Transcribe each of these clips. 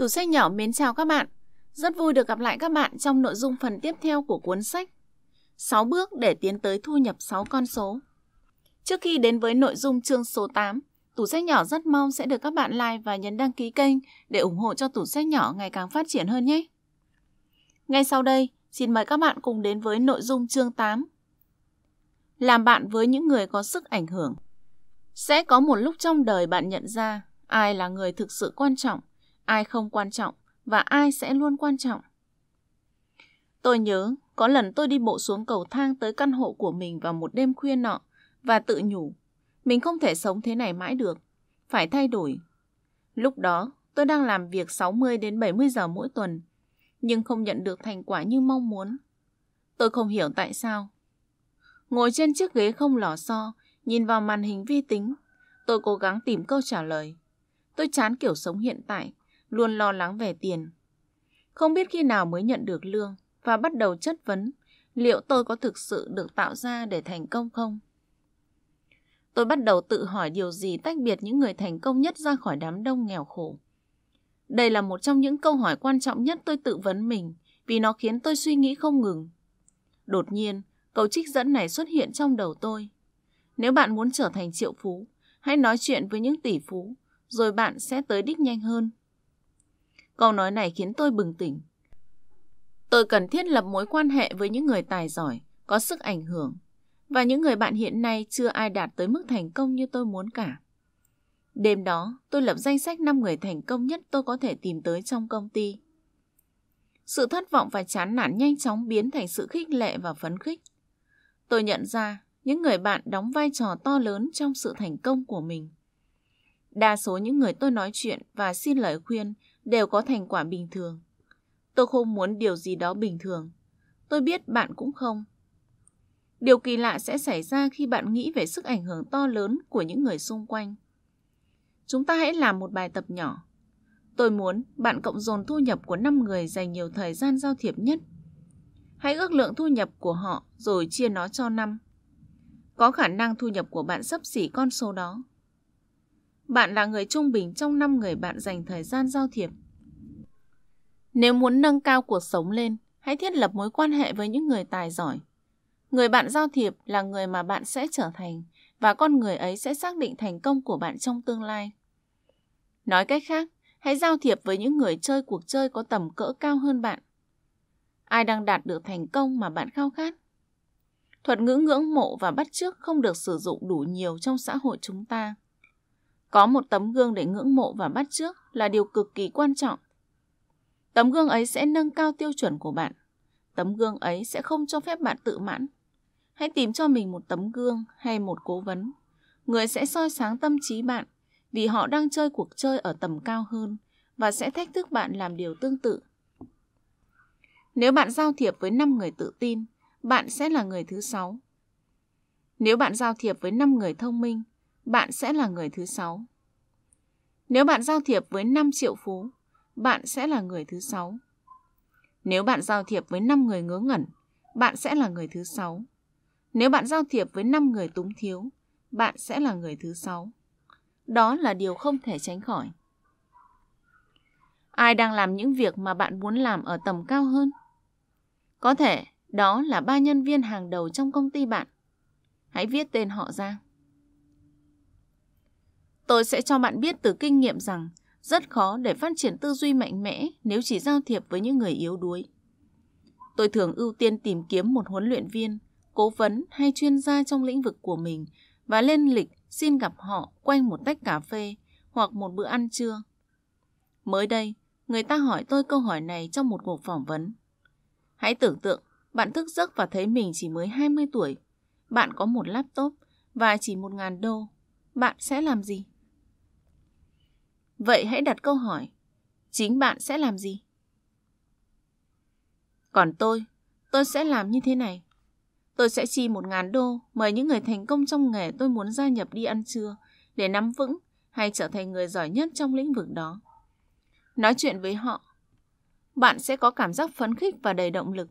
Tủ sách nhỏ mến chào các bạn. Rất vui được gặp lại các bạn trong nội dung phần tiếp theo của cuốn sách 6 bước để tiến tới thu nhập 6 con số. Trước khi đến với nội dung chương số 8, Tủ sách nhỏ rất mong sẽ được các bạn like và nhấn đăng ký kênh để ủng hộ cho tủ sách nhỏ ngày càng phát triển hơn nhé. Ngay sau đây, xin mời các bạn cùng đến với nội dung chương 8. Làm bạn với những người có sức ảnh hưởng. Sẽ có một lúc trong đời bạn nhận ra ai là người thực sự quan trọng ai không quan trọng và ai sẽ luôn quan trọng. Tôi nhớ có lần tôi đi bộ xuống cầu thang tới căn hộ của mình vào một đêm khuya nọ và tự nhủ, mình không thể sống thế này mãi được, phải thay đổi. Lúc đó, tôi đang làm việc 60 đến 70 giờ mỗi tuần, nhưng không nhận được thành quả như mong muốn. Tôi không hiểu tại sao. Ngồi trên chiếc ghế không lò xo, nhìn vào màn hình vi tính, tôi cố gắng tìm câu trả lời. Tôi chán kiểu sống hiện tại, luôn lo lắng về tiền. Không biết khi nào mới nhận được lương và bắt đầu chất vấn liệu tôi có thực sự được tạo ra để thành công không? Tôi bắt đầu tự hỏi điều gì tách biệt những người thành công nhất ra khỏi đám đông nghèo khổ. Đây là một trong những câu hỏi quan trọng nhất tôi tự vấn mình vì nó khiến tôi suy nghĩ không ngừng. Đột nhiên, câu trích dẫn này xuất hiện trong đầu tôi. Nếu bạn muốn trở thành triệu phú, hãy nói chuyện với những tỷ phú, rồi bạn sẽ tới đích nhanh hơn. Câu nói này khiến tôi bừng tỉnh. Tôi cần thiết lập mối quan hệ với những người tài giỏi, có sức ảnh hưởng. Và những người bạn hiện nay chưa ai đạt tới mức thành công như tôi muốn cả. Đêm đó, tôi lập danh sách 5 người thành công nhất tôi có thể tìm tới trong công ty. Sự thất vọng và chán nản nhanh chóng biến thành sự khích lệ và phấn khích. Tôi nhận ra những người bạn đóng vai trò to lớn trong sự thành công của mình. Đa số những người tôi nói chuyện và xin lời khuyên đều có thành quả bình thường. Tôi không muốn điều gì đó bình thường. Tôi biết bạn cũng không. Điều kỳ lạ sẽ xảy ra khi bạn nghĩ về sức ảnh hưởng to lớn của những người xung quanh. Chúng ta hãy làm một bài tập nhỏ. Tôi muốn bạn cộng dồn thu nhập của 5 người dành nhiều thời gian giao thiệp nhất. Hãy ước lượng thu nhập của họ rồi chia nó cho năm. Có khả năng thu nhập của bạn sấp xỉ con số đó. Bạn là người trung bình trong 5 người bạn dành thời gian giao thiệp. Nếu muốn nâng cao cuộc sống lên, hãy thiết lập mối quan hệ với những người tài giỏi. Người bạn giao thiệp là người mà bạn sẽ trở thành và con người ấy sẽ xác định thành công của bạn trong tương lai. Nói cách khác, hãy giao thiệp với những người chơi cuộc chơi có tầm cỡ cao hơn bạn. Ai đang đạt được thành công mà bạn khao khát? Thuật ngữ ngưỡng mộ và bắt chước không được sử dụng đủ nhiều trong xã hội chúng ta. Có một tấm gương để ngưỡng mộ và bắt chước là điều cực kỳ quan trọng. Tấm gương ấy sẽ nâng cao tiêu chuẩn của bạn. Tấm gương ấy sẽ không cho phép bạn tự mãn. Hãy tìm cho mình một tấm gương hay một cố vấn. Người sẽ soi sáng tâm trí bạn vì họ đang chơi cuộc chơi ở tầm cao hơn và sẽ thách thức bạn làm điều tương tự. Nếu bạn giao thiệp với 5 người tự tin, bạn sẽ là người thứ sáu. Nếu bạn giao thiệp với 5 người thông minh, bạn sẽ là người thứ sáu. Nếu bạn giao thiệp với 5 triệu phú, bạn sẽ là người thứ sáu. Nếu bạn giao thiệp với 5 người ngớ ngẩn, bạn sẽ là người thứ sáu. Nếu bạn giao thiệp với 5 người túng thiếu, bạn sẽ là người thứ sáu. Đó là điều không thể tránh khỏi. Ai đang làm những việc mà bạn muốn làm ở tầm cao hơn? Có thể đó là ba nhân viên hàng đầu trong công ty bạn. Hãy viết tên họ ra. Tôi sẽ cho bạn biết từ kinh nghiệm rằng rất khó để phát triển tư duy mạnh mẽ nếu chỉ giao thiệp với những người yếu đuối. Tôi thường ưu tiên tìm kiếm một huấn luyện viên, cố vấn hay chuyên gia trong lĩnh vực của mình và lên lịch xin gặp họ quanh một tách cà phê hoặc một bữa ăn trưa. Mới đây, người ta hỏi tôi câu hỏi này trong một cuộc phỏng vấn. Hãy tưởng tượng bạn thức giấc và thấy mình chỉ mới 20 tuổi. Bạn có một laptop và chỉ một ngàn đô. Bạn sẽ làm gì? Vậy hãy đặt câu hỏi, chính bạn sẽ làm gì? Còn tôi, tôi sẽ làm như thế này. Tôi sẽ chi một ngàn đô mời những người thành công trong nghề tôi muốn gia nhập đi ăn trưa để nắm vững hay trở thành người giỏi nhất trong lĩnh vực đó. Nói chuyện với họ, bạn sẽ có cảm giác phấn khích và đầy động lực.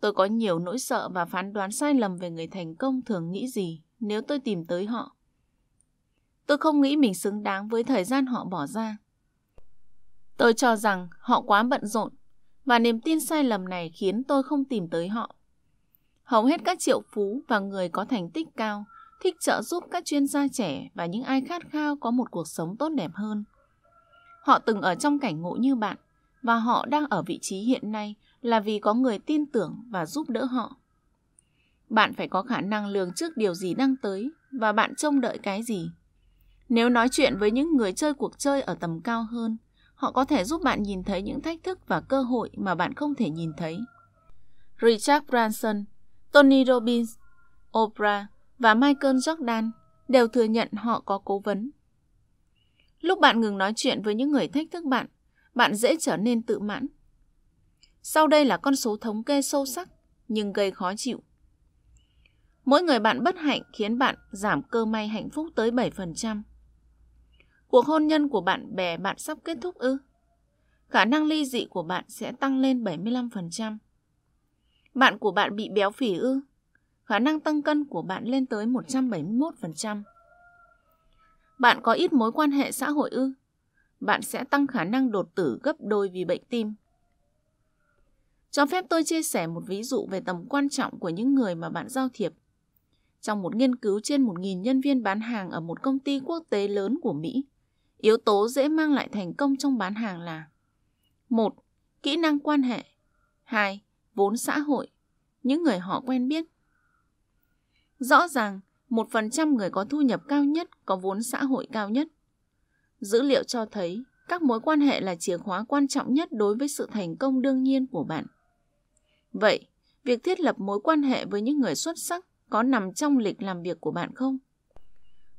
Tôi có nhiều nỗi sợ và phán đoán sai lầm về người thành công thường nghĩ gì nếu tôi tìm tới họ. Tôi không nghĩ mình xứng đáng với thời gian họ bỏ ra. Tôi cho rằng họ quá bận rộn, và niềm tin sai lầm này khiến tôi không tìm tới họ. Hầu hết các triệu phú và người có thành tích cao thích trợ giúp các chuyên gia trẻ và những ai khát khao có một cuộc sống tốt đẹp hơn. Họ từng ở trong cảnh ngộ như bạn, và họ đang ở vị trí hiện nay là vì có người tin tưởng và giúp đỡ họ. Bạn phải có khả năng lường trước điều gì đang tới, và bạn trông đợi cái gì. Nếu nói chuyện với những người chơi cuộc chơi ở tầm cao hơn, họ có thể giúp bạn nhìn thấy những thách thức và cơ hội mà bạn không thể nhìn thấy. Richard Branson, Tony Robbins, Oprah và Michael Jordan đều thừa nhận họ có cố vấn. Lúc bạn ngừng nói chuyện với những người thách thức bạn, bạn dễ trở nên tự mãn. Sau đây là con số thống kê sâu sắc nhưng gây khó chịu. Mỗi người bạn bất hạnh khiến bạn giảm cơ may hạnh phúc tới 7%. Cuộc hôn nhân của bạn bè bạn sắp kết thúc ư? Khả năng ly dị của bạn sẽ tăng lên 75%. Bạn của bạn bị béo phì ư? Khả năng tăng cân của bạn lên tới 171%. Bạn có ít mối quan hệ xã hội ư? Bạn sẽ tăng khả năng đột tử gấp đôi vì bệnh tim. Cho phép tôi chia sẻ một ví dụ về tầm quan trọng của những người mà bạn giao thiệp. Trong một nghiên cứu trên 1.000 nhân viên bán hàng ở một công ty quốc tế lớn của Mỹ, yếu tố dễ mang lại thành công trong bán hàng là một Kỹ năng quan hệ 2. Vốn xã hội Những người họ quen biết Rõ ràng, 1% người có thu nhập cao nhất có vốn xã hội cao nhất. Dữ liệu cho thấy các mối quan hệ là chìa khóa quan trọng nhất đối với sự thành công đương nhiên của bạn. Vậy, việc thiết lập mối quan hệ với những người xuất sắc có nằm trong lịch làm việc của bạn không?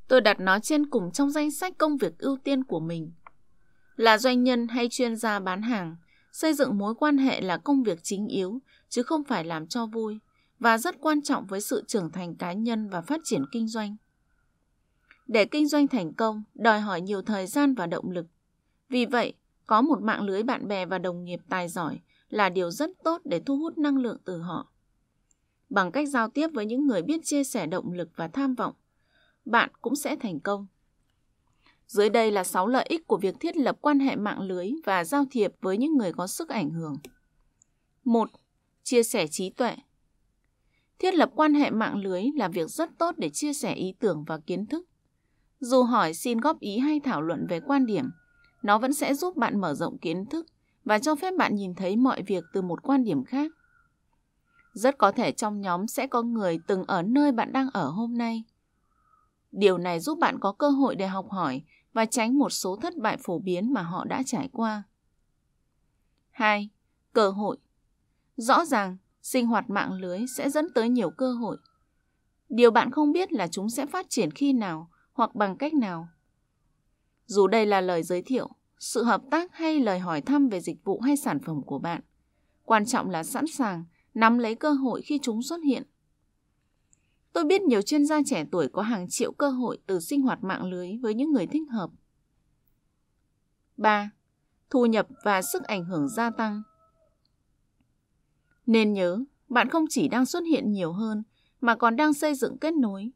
Tôi đặt nó trên cùng trong danh sách công việc ưu tiên của mình. Là doanh nhân hay chuyên gia bán hàng, xây dựng mối quan hệ là công việc chính yếu chứ không phải làm cho vui và rất quan trọng với sự trưởng thành cá nhân và phát triển kinh doanh. Để kinh doanh thành công, đòi hỏi nhiều thời gian và động lực. Vì vậy, có một mạng lưới bạn bè và đồng nghiệp tài giỏi là điều rất tốt để thu hút năng lượng từ họ. Bằng cách giao tiếp với những người biết chia sẻ động lực và tham vọng, bạn cũng sẽ thành công. Dưới đây là 6 lợi ích của việc thiết lập quan hệ mạng lưới và giao thiệp với những người có sức ảnh hưởng. 1. Chia sẻ trí tuệ. Thiết lập quan hệ mạng lưới là việc rất tốt để chia sẻ ý tưởng và kiến thức. Dù hỏi xin góp ý hay thảo luận về quan điểm, nó vẫn sẽ giúp bạn mở rộng kiến thức và cho phép bạn nhìn thấy mọi việc từ một quan điểm khác. Rất có thể trong nhóm sẽ có người từng ở nơi bạn đang ở hôm nay. Điều này giúp bạn có cơ hội để học hỏi và tránh một số thất bại phổ biến mà họ đã trải qua. 2. Cơ hội Rõ ràng, sinh hoạt mạng lưới sẽ dẫn tới nhiều cơ hội. Điều bạn không biết là chúng sẽ phát triển khi nào hoặc bằng cách nào. Dù đây là lời giới thiệu, sự hợp tác hay lời hỏi thăm về dịch vụ hay sản phẩm của bạn, quan trọng là sẵn sàng nắm lấy cơ hội khi chúng xuất hiện. Tôi biết nhiều chuyên gia trẻ tuổi có hàng triệu cơ hội từ sinh hoạt mạng lưới với những người thích hợp. 3. Thu nhập và sức ảnh hưởng gia tăng. Nên nhớ, bạn không chỉ đang xuất hiện nhiều hơn mà còn đang xây dựng kết nối.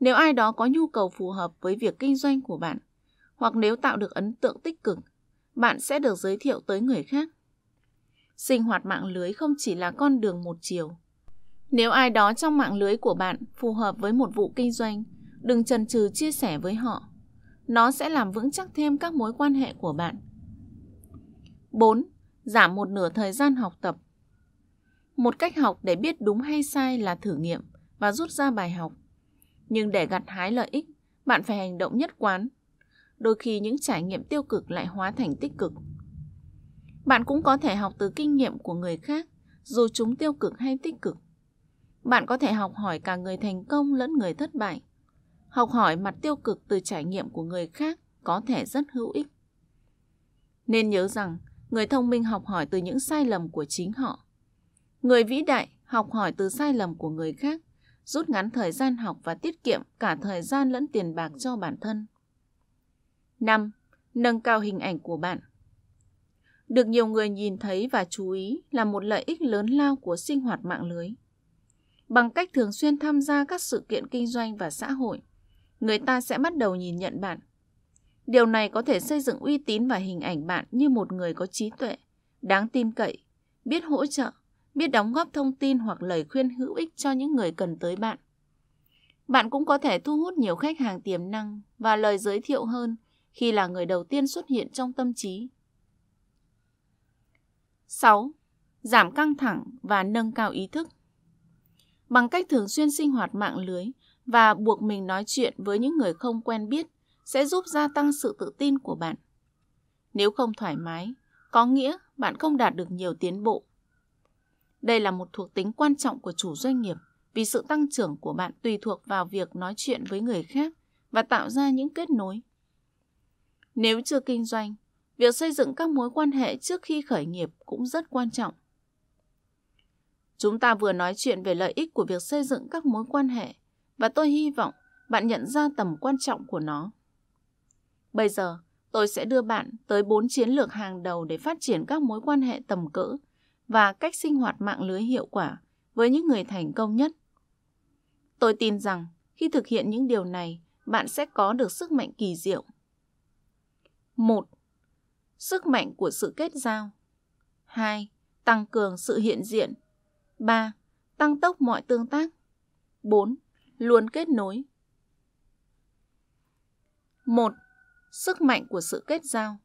Nếu ai đó có nhu cầu phù hợp với việc kinh doanh của bạn, hoặc nếu tạo được ấn tượng tích cực, bạn sẽ được giới thiệu tới người khác. Sinh hoạt mạng lưới không chỉ là con đường một chiều. Nếu ai đó trong mạng lưới của bạn phù hợp với một vụ kinh doanh, đừng chần chừ chia sẻ với họ. Nó sẽ làm vững chắc thêm các mối quan hệ của bạn. 4. Giảm một nửa thời gian học tập. Một cách học để biết đúng hay sai là thử nghiệm và rút ra bài học. Nhưng để gặt hái lợi ích, bạn phải hành động nhất quán. Đôi khi những trải nghiệm tiêu cực lại hóa thành tích cực. Bạn cũng có thể học từ kinh nghiệm của người khác, dù chúng tiêu cực hay tích cực. Bạn có thể học hỏi cả người thành công lẫn người thất bại. Học hỏi mặt tiêu cực từ trải nghiệm của người khác có thể rất hữu ích. Nên nhớ rằng, người thông minh học hỏi từ những sai lầm của chính họ. Người vĩ đại học hỏi từ sai lầm của người khác, rút ngắn thời gian học và tiết kiệm cả thời gian lẫn tiền bạc cho bản thân. 5. Nâng cao hình ảnh của bạn được nhiều người nhìn thấy và chú ý là một lợi ích lớn lao của sinh hoạt mạng lưới. Bằng cách thường xuyên tham gia các sự kiện kinh doanh và xã hội, người ta sẽ bắt đầu nhìn nhận bạn. Điều này có thể xây dựng uy tín và hình ảnh bạn như một người có trí tuệ, đáng tin cậy, biết hỗ trợ, biết đóng góp thông tin hoặc lời khuyên hữu ích cho những người cần tới bạn. Bạn cũng có thể thu hút nhiều khách hàng tiềm năng và lời giới thiệu hơn khi là người đầu tiên xuất hiện trong tâm trí. 6. Giảm căng thẳng và nâng cao ý thức. Bằng cách thường xuyên sinh hoạt mạng lưới và buộc mình nói chuyện với những người không quen biết sẽ giúp gia tăng sự tự tin của bạn. Nếu không thoải mái, có nghĩa bạn không đạt được nhiều tiến bộ. Đây là một thuộc tính quan trọng của chủ doanh nghiệp vì sự tăng trưởng của bạn tùy thuộc vào việc nói chuyện với người khác và tạo ra những kết nối. Nếu chưa kinh doanh, việc xây dựng các mối quan hệ trước khi khởi nghiệp cũng rất quan trọng. Chúng ta vừa nói chuyện về lợi ích của việc xây dựng các mối quan hệ và tôi hy vọng bạn nhận ra tầm quan trọng của nó. Bây giờ, tôi sẽ đưa bạn tới 4 chiến lược hàng đầu để phát triển các mối quan hệ tầm cỡ và cách sinh hoạt mạng lưới hiệu quả với những người thành công nhất. Tôi tin rằng khi thực hiện những điều này, bạn sẽ có được sức mạnh kỳ diệu. 1. Sức mạnh của sự kết giao. 2. Tăng cường sự hiện diện. 3. Tăng tốc mọi tương tác. 4. Luôn kết nối. 1. Sức mạnh của sự kết giao.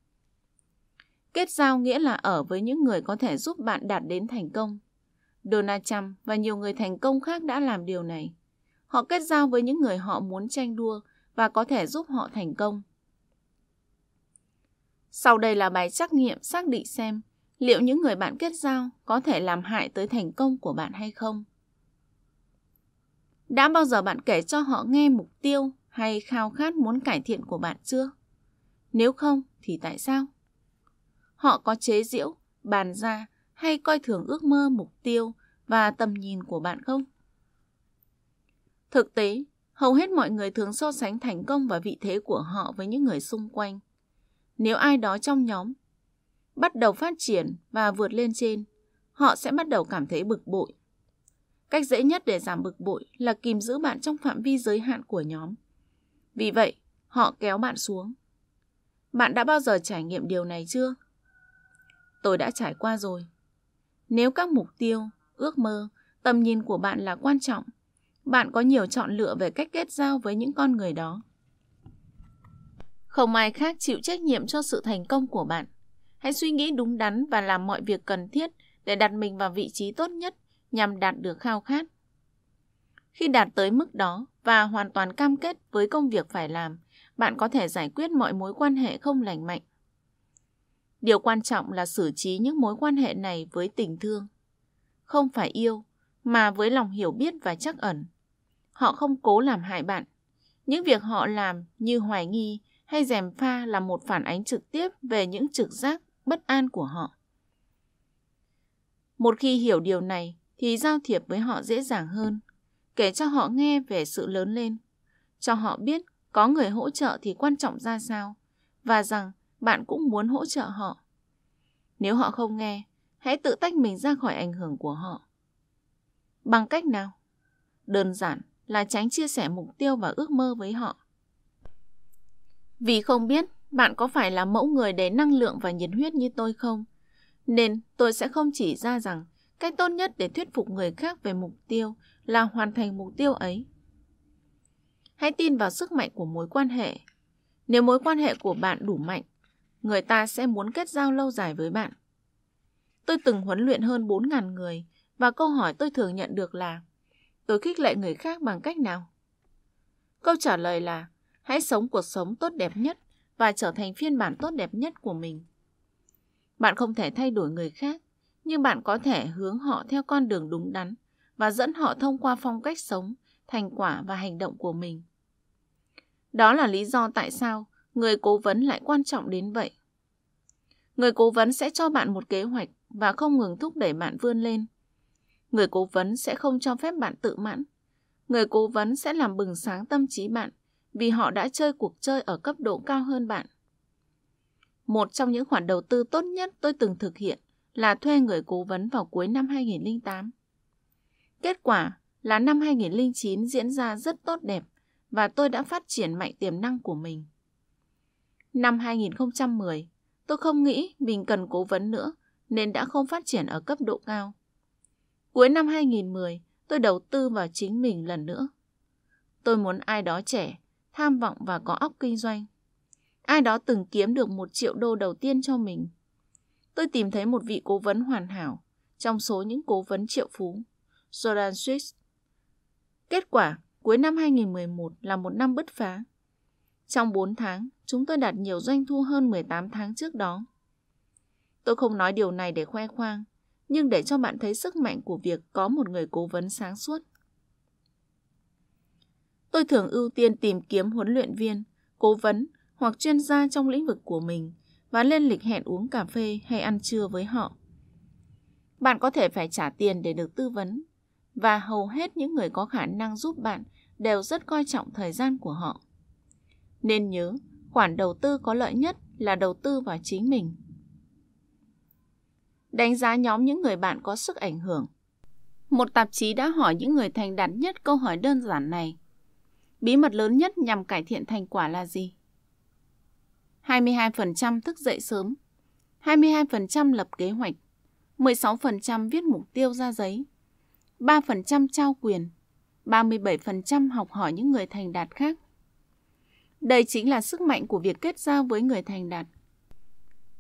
Kết giao nghĩa là ở với những người có thể giúp bạn đạt đến thành công. Donald Trump và nhiều người thành công khác đã làm điều này. Họ kết giao với những người họ muốn tranh đua và có thể giúp họ thành công. Sau đây là bài trắc nghiệm xác định xem liệu những người bạn kết giao có thể làm hại tới thành công của bạn hay không. Đã bao giờ bạn kể cho họ nghe mục tiêu hay khao khát muốn cải thiện của bạn chưa? Nếu không thì tại sao? Họ có chế giễu, bàn ra hay coi thường ước mơ, mục tiêu và tầm nhìn của bạn không? Thực tế, hầu hết mọi người thường so sánh thành công và vị thế của họ với những người xung quanh. Nếu ai đó trong nhóm bắt đầu phát triển và vượt lên trên, họ sẽ bắt đầu cảm thấy bực bội. Cách dễ nhất để giảm bực bội là kìm giữ bạn trong phạm vi giới hạn của nhóm. Vì vậy, họ kéo bạn xuống. Bạn đã bao giờ trải nghiệm điều này chưa? Tôi đã trải qua rồi. Nếu các mục tiêu, ước mơ, tầm nhìn của bạn là quan trọng, bạn có nhiều chọn lựa về cách kết giao với những con người đó. Không ai khác chịu trách nhiệm cho sự thành công của bạn. Hãy suy nghĩ đúng đắn và làm mọi việc cần thiết để đặt mình vào vị trí tốt nhất nhằm đạt được khao khát. Khi đạt tới mức đó và hoàn toàn cam kết với công việc phải làm, bạn có thể giải quyết mọi mối quan hệ không lành mạnh. Điều quan trọng là xử trí những mối quan hệ này với tình thương. Không phải yêu, mà với lòng hiểu biết và chắc ẩn. Họ không cố làm hại bạn. Những việc họ làm như hoài nghi hay dèm pha là một phản ánh trực tiếp về những trực giác bất an của họ. Một khi hiểu điều này thì giao thiệp với họ dễ dàng hơn, kể cho họ nghe về sự lớn lên, cho họ biết có người hỗ trợ thì quan trọng ra sao và rằng bạn cũng muốn hỗ trợ họ. Nếu họ không nghe, hãy tự tách mình ra khỏi ảnh hưởng của họ. Bằng cách nào? Đơn giản là tránh chia sẻ mục tiêu và ước mơ với họ. Vì không biết bạn có phải là mẫu người đầy năng lượng và nhiệt huyết như tôi không, nên tôi sẽ không chỉ ra rằng cách tốt nhất để thuyết phục người khác về mục tiêu là hoàn thành mục tiêu ấy. Hãy tin vào sức mạnh của mối quan hệ. Nếu mối quan hệ của bạn đủ mạnh, người ta sẽ muốn kết giao lâu dài với bạn. Tôi từng huấn luyện hơn 4.000 người và câu hỏi tôi thường nhận được là Tôi khích lệ người khác bằng cách nào? Câu trả lời là hãy sống cuộc sống tốt đẹp nhất và trở thành phiên bản tốt đẹp nhất của mình. Bạn không thể thay đổi người khác, nhưng bạn có thể hướng họ theo con đường đúng đắn và dẫn họ thông qua phong cách sống, thành quả và hành động của mình. Đó là lý do tại sao người cố vấn lại quan trọng đến vậy. Người cố vấn sẽ cho bạn một kế hoạch và không ngừng thúc đẩy bạn vươn lên. Người cố vấn sẽ không cho phép bạn tự mãn. Người cố vấn sẽ làm bừng sáng tâm trí bạn vì họ đã chơi cuộc chơi ở cấp độ cao hơn bạn. Một trong những khoản đầu tư tốt nhất tôi từng thực hiện là thuê người cố vấn vào cuối năm 2008. Kết quả là năm 2009 diễn ra rất tốt đẹp và tôi đã phát triển mạnh tiềm năng của mình. Năm 2010, tôi không nghĩ mình cần cố vấn nữa nên đã không phát triển ở cấp độ cao. Cuối năm 2010, tôi đầu tư vào chính mình lần nữa. Tôi muốn ai đó trẻ, tham vọng và có óc kinh doanh. Ai đó từng kiếm được một triệu đô đầu tiên cho mình. Tôi tìm thấy một vị cố vấn hoàn hảo trong số những cố vấn triệu phú, Jordan Swiss. Kết quả, cuối năm 2011 là một năm bứt phá. Trong 4 tháng, chúng tôi đạt nhiều doanh thu hơn 18 tháng trước đó. Tôi không nói điều này để khoe khoang, nhưng để cho bạn thấy sức mạnh của việc có một người cố vấn sáng suốt. Tôi thường ưu tiên tìm kiếm huấn luyện viên, cố vấn hoặc chuyên gia trong lĩnh vực của mình và lên lịch hẹn uống cà phê hay ăn trưa với họ. Bạn có thể phải trả tiền để được tư vấn và hầu hết những người có khả năng giúp bạn đều rất coi trọng thời gian của họ. Nên nhớ, khoản đầu tư có lợi nhất là đầu tư vào chính mình. Đánh giá nhóm những người bạn có sức ảnh hưởng. Một tạp chí đã hỏi những người thành đạt nhất câu hỏi đơn giản này. Bí mật lớn nhất nhằm cải thiện thành quả là gì? 22% thức dậy sớm, 22% lập kế hoạch, 16% viết mục tiêu ra giấy, 3% trao quyền, 37% học hỏi những người thành đạt khác. Đây chính là sức mạnh của việc kết giao với người thành đạt.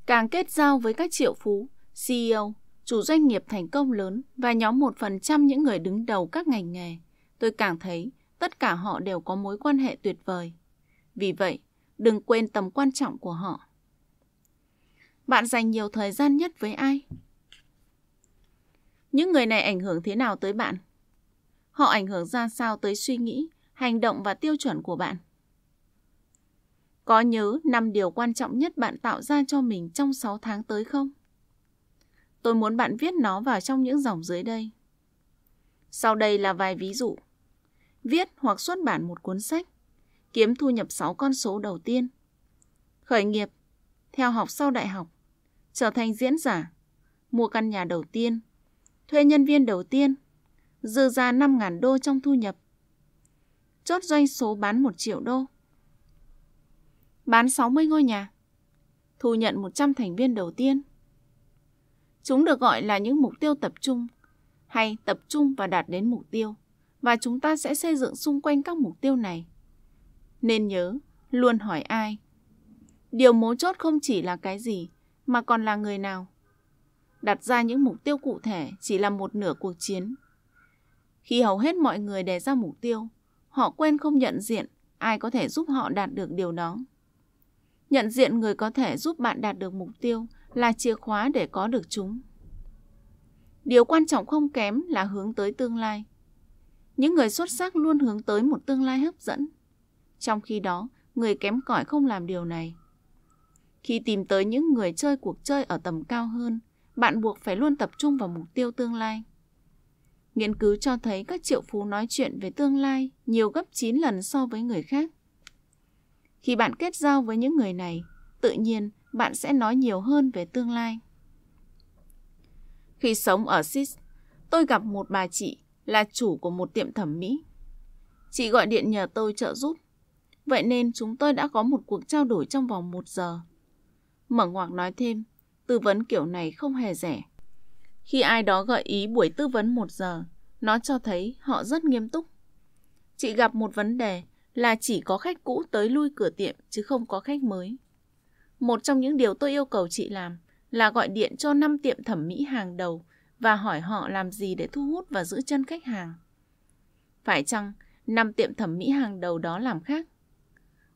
Càng kết giao với các triệu phú, CEO, chủ doanh nghiệp thành công lớn và nhóm 1% những người đứng đầu các ngành nghề, tôi càng thấy tất cả họ đều có mối quan hệ tuyệt vời. Vì vậy, đừng quên tầm quan trọng của họ. Bạn dành nhiều thời gian nhất với ai? Những người này ảnh hưởng thế nào tới bạn? Họ ảnh hưởng ra sao tới suy nghĩ, hành động và tiêu chuẩn của bạn? Có nhớ 5 điều quan trọng nhất bạn tạo ra cho mình trong 6 tháng tới không? Tôi muốn bạn viết nó vào trong những dòng dưới đây. Sau đây là vài ví dụ. Viết hoặc xuất bản một cuốn sách. Kiếm thu nhập 6 con số đầu tiên. Khởi nghiệp. Theo học sau đại học. Trở thành diễn giả. Mua căn nhà đầu tiên. Thuê nhân viên đầu tiên. Dư ra 5.000 đô trong thu nhập. Chốt doanh số bán 1 triệu đô. Bán 60 ngôi nhà. Thu nhận 100 thành viên đầu tiên. Chúng được gọi là những mục tiêu tập trung hay tập trung và đạt đến mục tiêu và chúng ta sẽ xây dựng xung quanh các mục tiêu này. Nên nhớ, luôn hỏi ai. Điều mấu chốt không chỉ là cái gì mà còn là người nào. Đặt ra những mục tiêu cụ thể chỉ là một nửa cuộc chiến. Khi hầu hết mọi người đề ra mục tiêu, họ quên không nhận diện ai có thể giúp họ đạt được điều đó. Nhận diện người có thể giúp bạn đạt được mục tiêu là chìa khóa để có được chúng. Điều quan trọng không kém là hướng tới tương lai. Những người xuất sắc luôn hướng tới một tương lai hấp dẫn. Trong khi đó, người kém cỏi không làm điều này. Khi tìm tới những người chơi cuộc chơi ở tầm cao hơn, bạn buộc phải luôn tập trung vào mục tiêu tương lai. Nghiên cứu cho thấy các triệu phú nói chuyện về tương lai nhiều gấp 9 lần so với người khác. Khi bạn kết giao với những người này, tự nhiên bạn sẽ nói nhiều hơn về tương lai. Khi sống ở Sis, tôi gặp một bà chị là chủ của một tiệm thẩm mỹ. Chị gọi điện nhờ tôi trợ giúp. Vậy nên chúng tôi đã có một cuộc trao đổi trong vòng một giờ. Mở ngoặc nói thêm, tư vấn kiểu này không hề rẻ. Khi ai đó gợi ý buổi tư vấn một giờ, nó cho thấy họ rất nghiêm túc. Chị gặp một vấn đề là chỉ có khách cũ tới lui cửa tiệm chứ không có khách mới. Một trong những điều tôi yêu cầu chị làm là gọi điện cho 5 tiệm thẩm mỹ hàng đầu và hỏi họ làm gì để thu hút và giữ chân khách hàng. Phải chăng năm tiệm thẩm mỹ hàng đầu đó làm khác?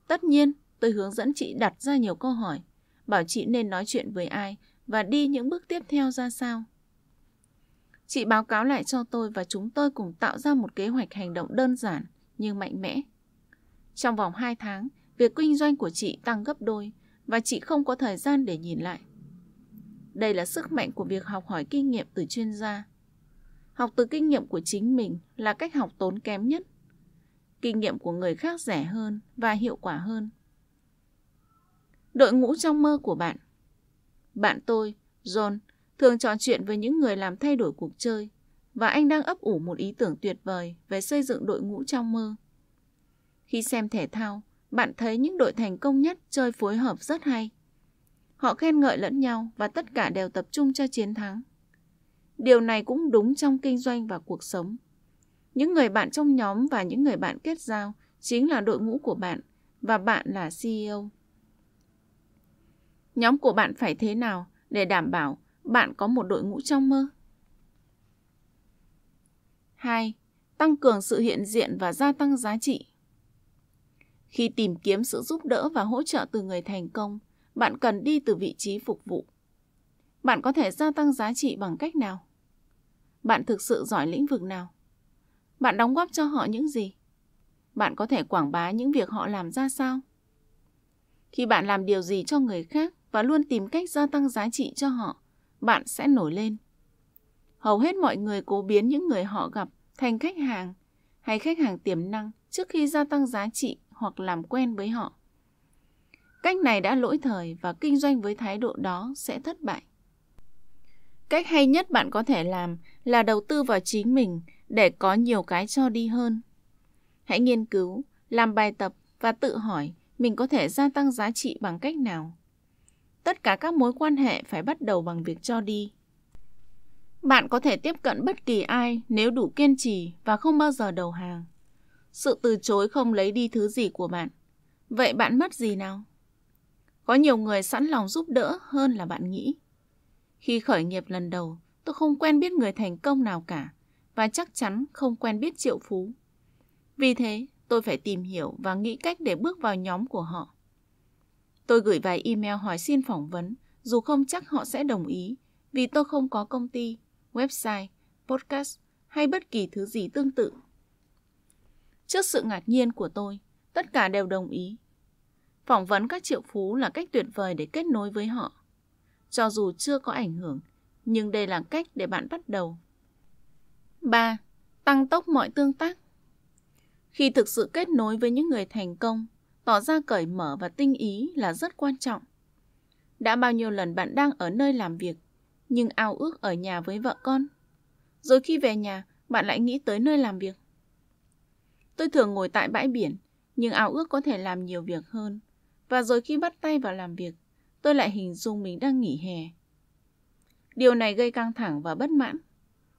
Tất nhiên, tôi hướng dẫn chị đặt ra nhiều câu hỏi, bảo chị nên nói chuyện với ai và đi những bước tiếp theo ra sao. Chị báo cáo lại cho tôi và chúng tôi cùng tạo ra một kế hoạch hành động đơn giản nhưng mạnh mẽ. Trong vòng 2 tháng, việc kinh doanh của chị tăng gấp đôi và chị không có thời gian để nhìn lại. Đây là sức mạnh của việc học hỏi kinh nghiệm từ chuyên gia. Học từ kinh nghiệm của chính mình là cách học tốn kém nhất. Kinh nghiệm của người khác rẻ hơn và hiệu quả hơn. Đội ngũ trong mơ của bạn Bạn tôi, John, thường trò chuyện với những người làm thay đổi cuộc chơi và anh đang ấp ủ một ý tưởng tuyệt vời về xây dựng đội ngũ trong mơ. Khi xem thể thao, bạn thấy những đội thành công nhất chơi phối hợp rất hay. Họ khen ngợi lẫn nhau và tất cả đều tập trung cho chiến thắng. Điều này cũng đúng trong kinh doanh và cuộc sống. Những người bạn trong nhóm và những người bạn kết giao chính là đội ngũ của bạn và bạn là CEO. Nhóm của bạn phải thế nào để đảm bảo bạn có một đội ngũ trong mơ? 2. Tăng cường sự hiện diện và gia tăng giá trị. Khi tìm kiếm sự giúp đỡ và hỗ trợ từ người thành công, bạn cần đi từ vị trí phục vụ. Bạn có thể gia tăng giá trị bằng cách nào? Bạn thực sự giỏi lĩnh vực nào? Bạn đóng góp cho họ những gì? Bạn có thể quảng bá những việc họ làm ra sao? Khi bạn làm điều gì cho người khác và luôn tìm cách gia tăng giá trị cho họ, bạn sẽ nổi lên. Hầu hết mọi người cố biến những người họ gặp thành khách hàng hay khách hàng tiềm năng trước khi gia tăng giá trị hoặc làm quen với họ. Cách này đã lỗi thời và kinh doanh với thái độ đó sẽ thất bại. Cách hay nhất bạn có thể làm là đầu tư vào chính mình để có nhiều cái cho đi hơn. Hãy nghiên cứu, làm bài tập và tự hỏi mình có thể gia tăng giá trị bằng cách nào. Tất cả các mối quan hệ phải bắt đầu bằng việc cho đi. Bạn có thể tiếp cận bất kỳ ai nếu đủ kiên trì và không bao giờ đầu hàng. Sự từ chối không lấy đi thứ gì của bạn. Vậy bạn mất gì nào? Có nhiều người sẵn lòng giúp đỡ hơn là bạn nghĩ. Khi khởi nghiệp lần đầu, tôi không quen biết người thành công nào cả và chắc chắn không quen biết triệu phú. Vì thế, tôi phải tìm hiểu và nghĩ cách để bước vào nhóm của họ. Tôi gửi vài email hỏi xin phỏng vấn, dù không chắc họ sẽ đồng ý, vì tôi không có công ty, website, podcast hay bất kỳ thứ gì tương tự. Trước sự ngạc nhiên của tôi, tất cả đều đồng ý. Phỏng vấn các triệu phú là cách tuyệt vời để kết nối với họ. Cho dù chưa có ảnh hưởng, nhưng đây là cách để bạn bắt đầu. 3. Tăng tốc mọi tương tác. Khi thực sự kết nối với những người thành công, tỏ ra cởi mở và tinh ý là rất quan trọng. Đã bao nhiêu lần bạn đang ở nơi làm việc, nhưng ao ước ở nhà với vợ con? Rồi khi về nhà, bạn lại nghĩ tới nơi làm việc. Tôi thường ngồi tại bãi biển, nhưng ao ước có thể làm nhiều việc hơn. Và rồi khi bắt tay vào làm việc, tôi lại hình dung mình đang nghỉ hè. Điều này gây căng thẳng và bất mãn.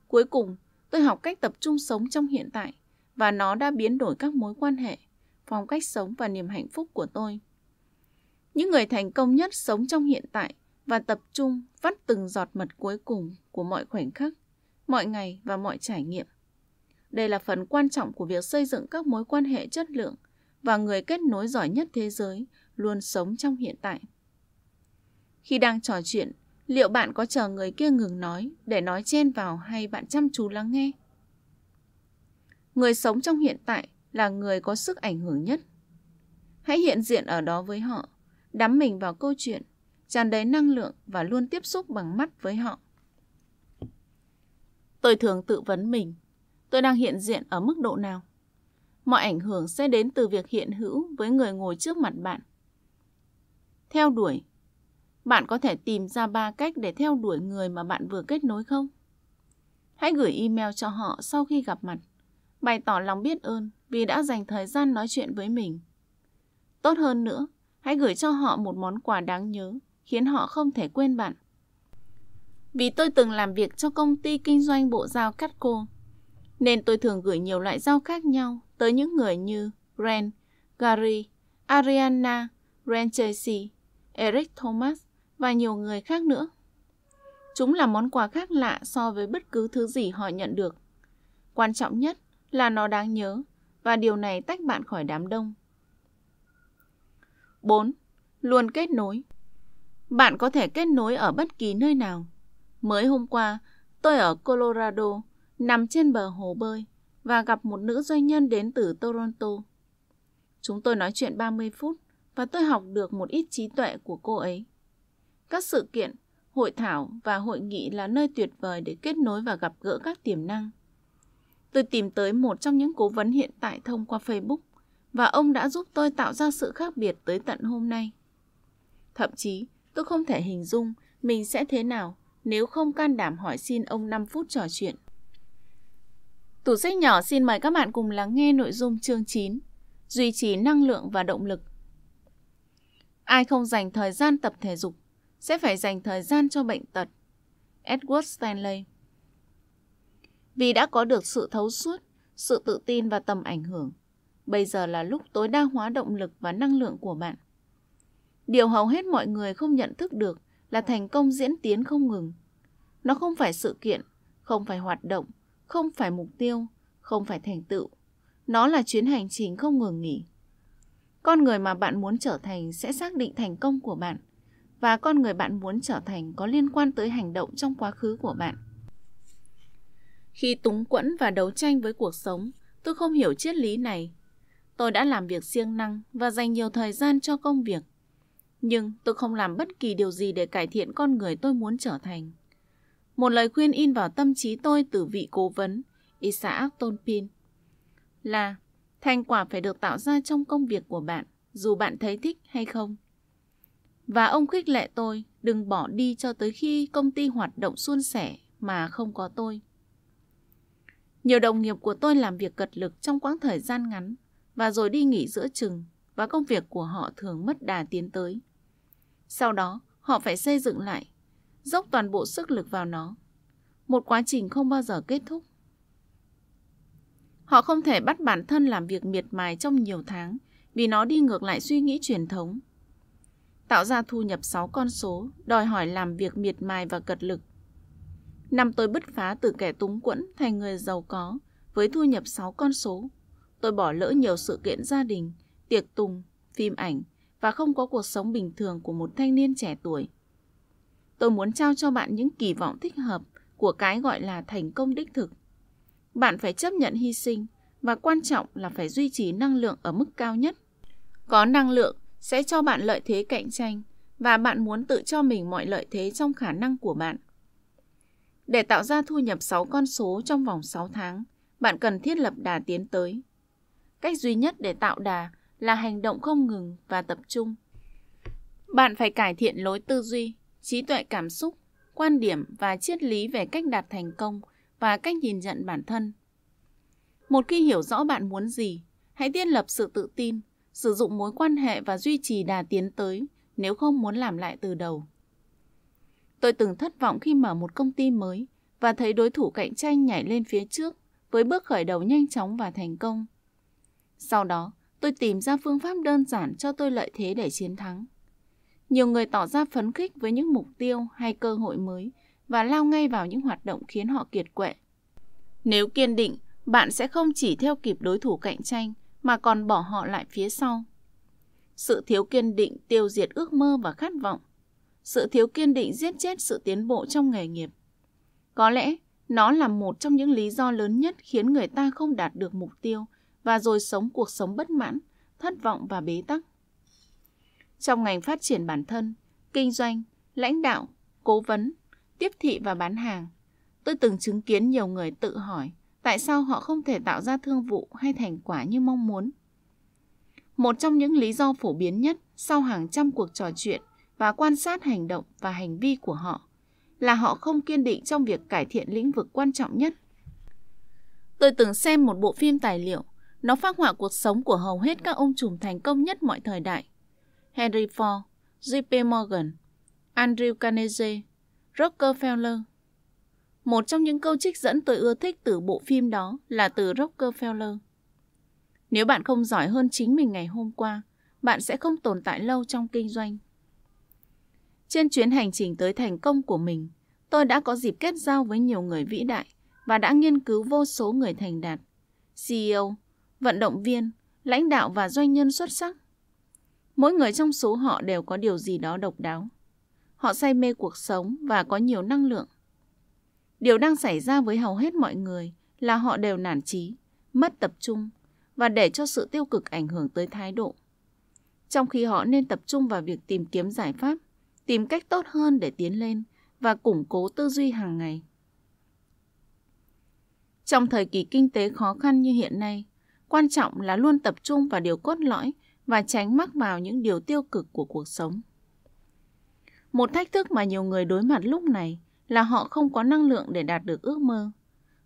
Cuối cùng, tôi học cách tập trung sống trong hiện tại và nó đã biến đổi các mối quan hệ, phong cách sống và niềm hạnh phúc của tôi. Những người thành công nhất sống trong hiện tại và tập trung vắt từng giọt mật cuối cùng của mọi khoảnh khắc, mọi ngày và mọi trải nghiệm. Đây là phần quan trọng của việc xây dựng các mối quan hệ chất lượng và người kết nối giỏi nhất thế giới luôn sống trong hiện tại. Khi đang trò chuyện, liệu bạn có chờ người kia ngừng nói để nói chen vào hay bạn chăm chú lắng nghe? Người sống trong hiện tại là người có sức ảnh hưởng nhất. Hãy hiện diện ở đó với họ, đắm mình vào câu chuyện, tràn đầy năng lượng và luôn tiếp xúc bằng mắt với họ. Tôi thường tự vấn mình, tôi đang hiện diện ở mức độ nào? Mọi ảnh hưởng sẽ đến từ việc hiện hữu với người ngồi trước mặt bạn. Theo đuổi Bạn có thể tìm ra ba cách để theo đuổi người mà bạn vừa kết nối không? Hãy gửi email cho họ sau khi gặp mặt bày tỏ lòng biết ơn vì đã dành thời gian nói chuyện với mình. Tốt hơn nữa, hãy gửi cho họ một món quà đáng nhớ, khiến họ không thể quên bạn. Vì tôi từng làm việc cho công ty kinh doanh bộ dao Cutco, nên tôi thường gửi nhiều loại dao khác nhau tới những người như Ren, Gary, Ariana, Ren Chelsea, Eric Thomas và nhiều người khác nữa. Chúng là món quà khác lạ so với bất cứ thứ gì họ nhận được. Quan trọng nhất là nó đáng nhớ và điều này tách bạn khỏi đám đông. 4. Luôn kết nối. Bạn có thể kết nối ở bất kỳ nơi nào. Mới hôm qua, tôi ở Colorado, nằm trên bờ hồ bơi và gặp một nữ doanh nhân đến từ Toronto. Chúng tôi nói chuyện 30 phút và tôi học được một ít trí tuệ của cô ấy. Các sự kiện, hội thảo và hội nghị là nơi tuyệt vời để kết nối và gặp gỡ các tiềm năng. Tôi tìm tới một trong những cố vấn hiện tại thông qua Facebook và ông đã giúp tôi tạo ra sự khác biệt tới tận hôm nay. Thậm chí, tôi không thể hình dung mình sẽ thế nào nếu không can đảm hỏi xin ông 5 phút trò chuyện. Tủ sách nhỏ xin mời các bạn cùng lắng nghe nội dung chương 9. duy trì năng lượng và động lực. Ai không dành thời gian tập thể dục sẽ phải dành thời gian cho bệnh tật. Edward Stanley Vì đã có được sự thấu suốt, sự tự tin và tầm ảnh hưởng, bây giờ là lúc tối đa hóa động lực và năng lượng của bạn. Điều hầu hết mọi người không nhận thức được là thành công diễn tiến không ngừng. Nó không phải sự kiện, không phải hoạt động, không phải mục tiêu, không phải thành tựu. Nó là chuyến hành trình không ngừng nghỉ. Con người mà bạn muốn trở thành sẽ xác định thành công của bạn và con người bạn muốn trở thành có liên quan tới hành động trong quá khứ của bạn. Khi túng quẫn và đấu tranh với cuộc sống, tôi không hiểu triết lý này. Tôi đã làm việc siêng năng và dành nhiều thời gian cho công việc. Nhưng tôi không làm bất kỳ điều gì để cải thiện con người tôi muốn trở thành. Một lời khuyên in vào tâm trí tôi từ vị cố vấn Isaac Tonpin là thành quả phải được tạo ra trong công việc của bạn, dù bạn thấy thích hay không. Và ông khích lệ tôi đừng bỏ đi cho tới khi công ty hoạt động suôn sẻ mà không có tôi. Nhiều đồng nghiệp của tôi làm việc cật lực trong quãng thời gian ngắn và rồi đi nghỉ giữa chừng và công việc của họ thường mất đà tiến tới. Sau đó, họ phải xây dựng lại, dốc toàn bộ sức lực vào nó. Một quá trình không bao giờ kết thúc. Họ không thể bắt bản thân làm việc miệt mài trong nhiều tháng vì nó đi ngược lại suy nghĩ truyền thống. Tạo ra thu nhập 6 con số đòi hỏi làm việc miệt mài và cật lực. Năm tôi bứt phá từ kẻ túng quẫn thành người giàu có với thu nhập 6 con số. Tôi bỏ lỡ nhiều sự kiện gia đình, tiệc tùng, phim ảnh và không có cuộc sống bình thường của một thanh niên trẻ tuổi. Tôi muốn trao cho bạn những kỳ vọng thích hợp của cái gọi là thành công đích thực. Bạn phải chấp nhận hy sinh và quan trọng là phải duy trì năng lượng ở mức cao nhất. Có năng lượng sẽ cho bạn lợi thế cạnh tranh và bạn muốn tự cho mình mọi lợi thế trong khả năng của bạn. Để tạo ra thu nhập 6 con số trong vòng 6 tháng, bạn cần thiết lập đà tiến tới. Cách duy nhất để tạo đà là hành động không ngừng và tập trung. Bạn phải cải thiện lối tư duy, trí tuệ cảm xúc, quan điểm và triết lý về cách đạt thành công và cách nhìn nhận bản thân. Một khi hiểu rõ bạn muốn gì, hãy thiết lập sự tự tin, sử dụng mối quan hệ và duy trì đà tiến tới nếu không muốn làm lại từ đầu. Tôi từng thất vọng khi mở một công ty mới và thấy đối thủ cạnh tranh nhảy lên phía trước với bước khởi đầu nhanh chóng và thành công. Sau đó, tôi tìm ra phương pháp đơn giản cho tôi lợi thế để chiến thắng. Nhiều người tỏ ra phấn khích với những mục tiêu hay cơ hội mới và lao ngay vào những hoạt động khiến họ kiệt quệ. Nếu kiên định, bạn sẽ không chỉ theo kịp đối thủ cạnh tranh mà còn bỏ họ lại phía sau. Sự thiếu kiên định tiêu diệt ước mơ và khát vọng. Sự thiếu kiên định giết chết sự tiến bộ trong nghề nghiệp. Có lẽ nó là một trong những lý do lớn nhất khiến người ta không đạt được mục tiêu và rồi sống cuộc sống bất mãn, thất vọng và bế tắc. Trong ngành phát triển bản thân, kinh doanh, lãnh đạo, cố vấn, tiếp thị và bán hàng, tôi từng chứng kiến nhiều người tự hỏi tại sao họ không thể tạo ra thương vụ hay thành quả như mong muốn. Một trong những lý do phổ biến nhất sau hàng trăm cuộc trò chuyện và quan sát hành động và hành vi của họ là họ không kiên định trong việc cải thiện lĩnh vực quan trọng nhất. Tôi từng xem một bộ phim tài liệu, nó phác họa cuộc sống của hầu hết các ông trùm thành công nhất mọi thời đại. Henry Ford, JP Morgan, Andrew Carnegie, Rockefeller. Một trong những câu trích dẫn tôi ưa thích từ bộ phim đó là từ Rockefeller. Nếu bạn không giỏi hơn chính mình ngày hôm qua, bạn sẽ không tồn tại lâu trong kinh doanh. Trên chuyến hành trình tới thành công của mình, tôi đã có dịp kết giao với nhiều người vĩ đại và đã nghiên cứu vô số người thành đạt, CEO, vận động viên, lãnh đạo và doanh nhân xuất sắc. Mỗi người trong số họ đều có điều gì đó độc đáo. Họ say mê cuộc sống và có nhiều năng lượng. Điều đang xảy ra với hầu hết mọi người là họ đều nản trí, mất tập trung và để cho sự tiêu cực ảnh hưởng tới thái độ. Trong khi họ nên tập trung vào việc tìm kiếm giải pháp, tìm cách tốt hơn để tiến lên và củng cố tư duy hàng ngày. Trong thời kỳ kinh tế khó khăn như hiện nay, quan trọng là luôn tập trung vào điều cốt lõi và tránh mắc vào những điều tiêu cực của cuộc sống. Một thách thức mà nhiều người đối mặt lúc này là họ không có năng lượng để đạt được ước mơ.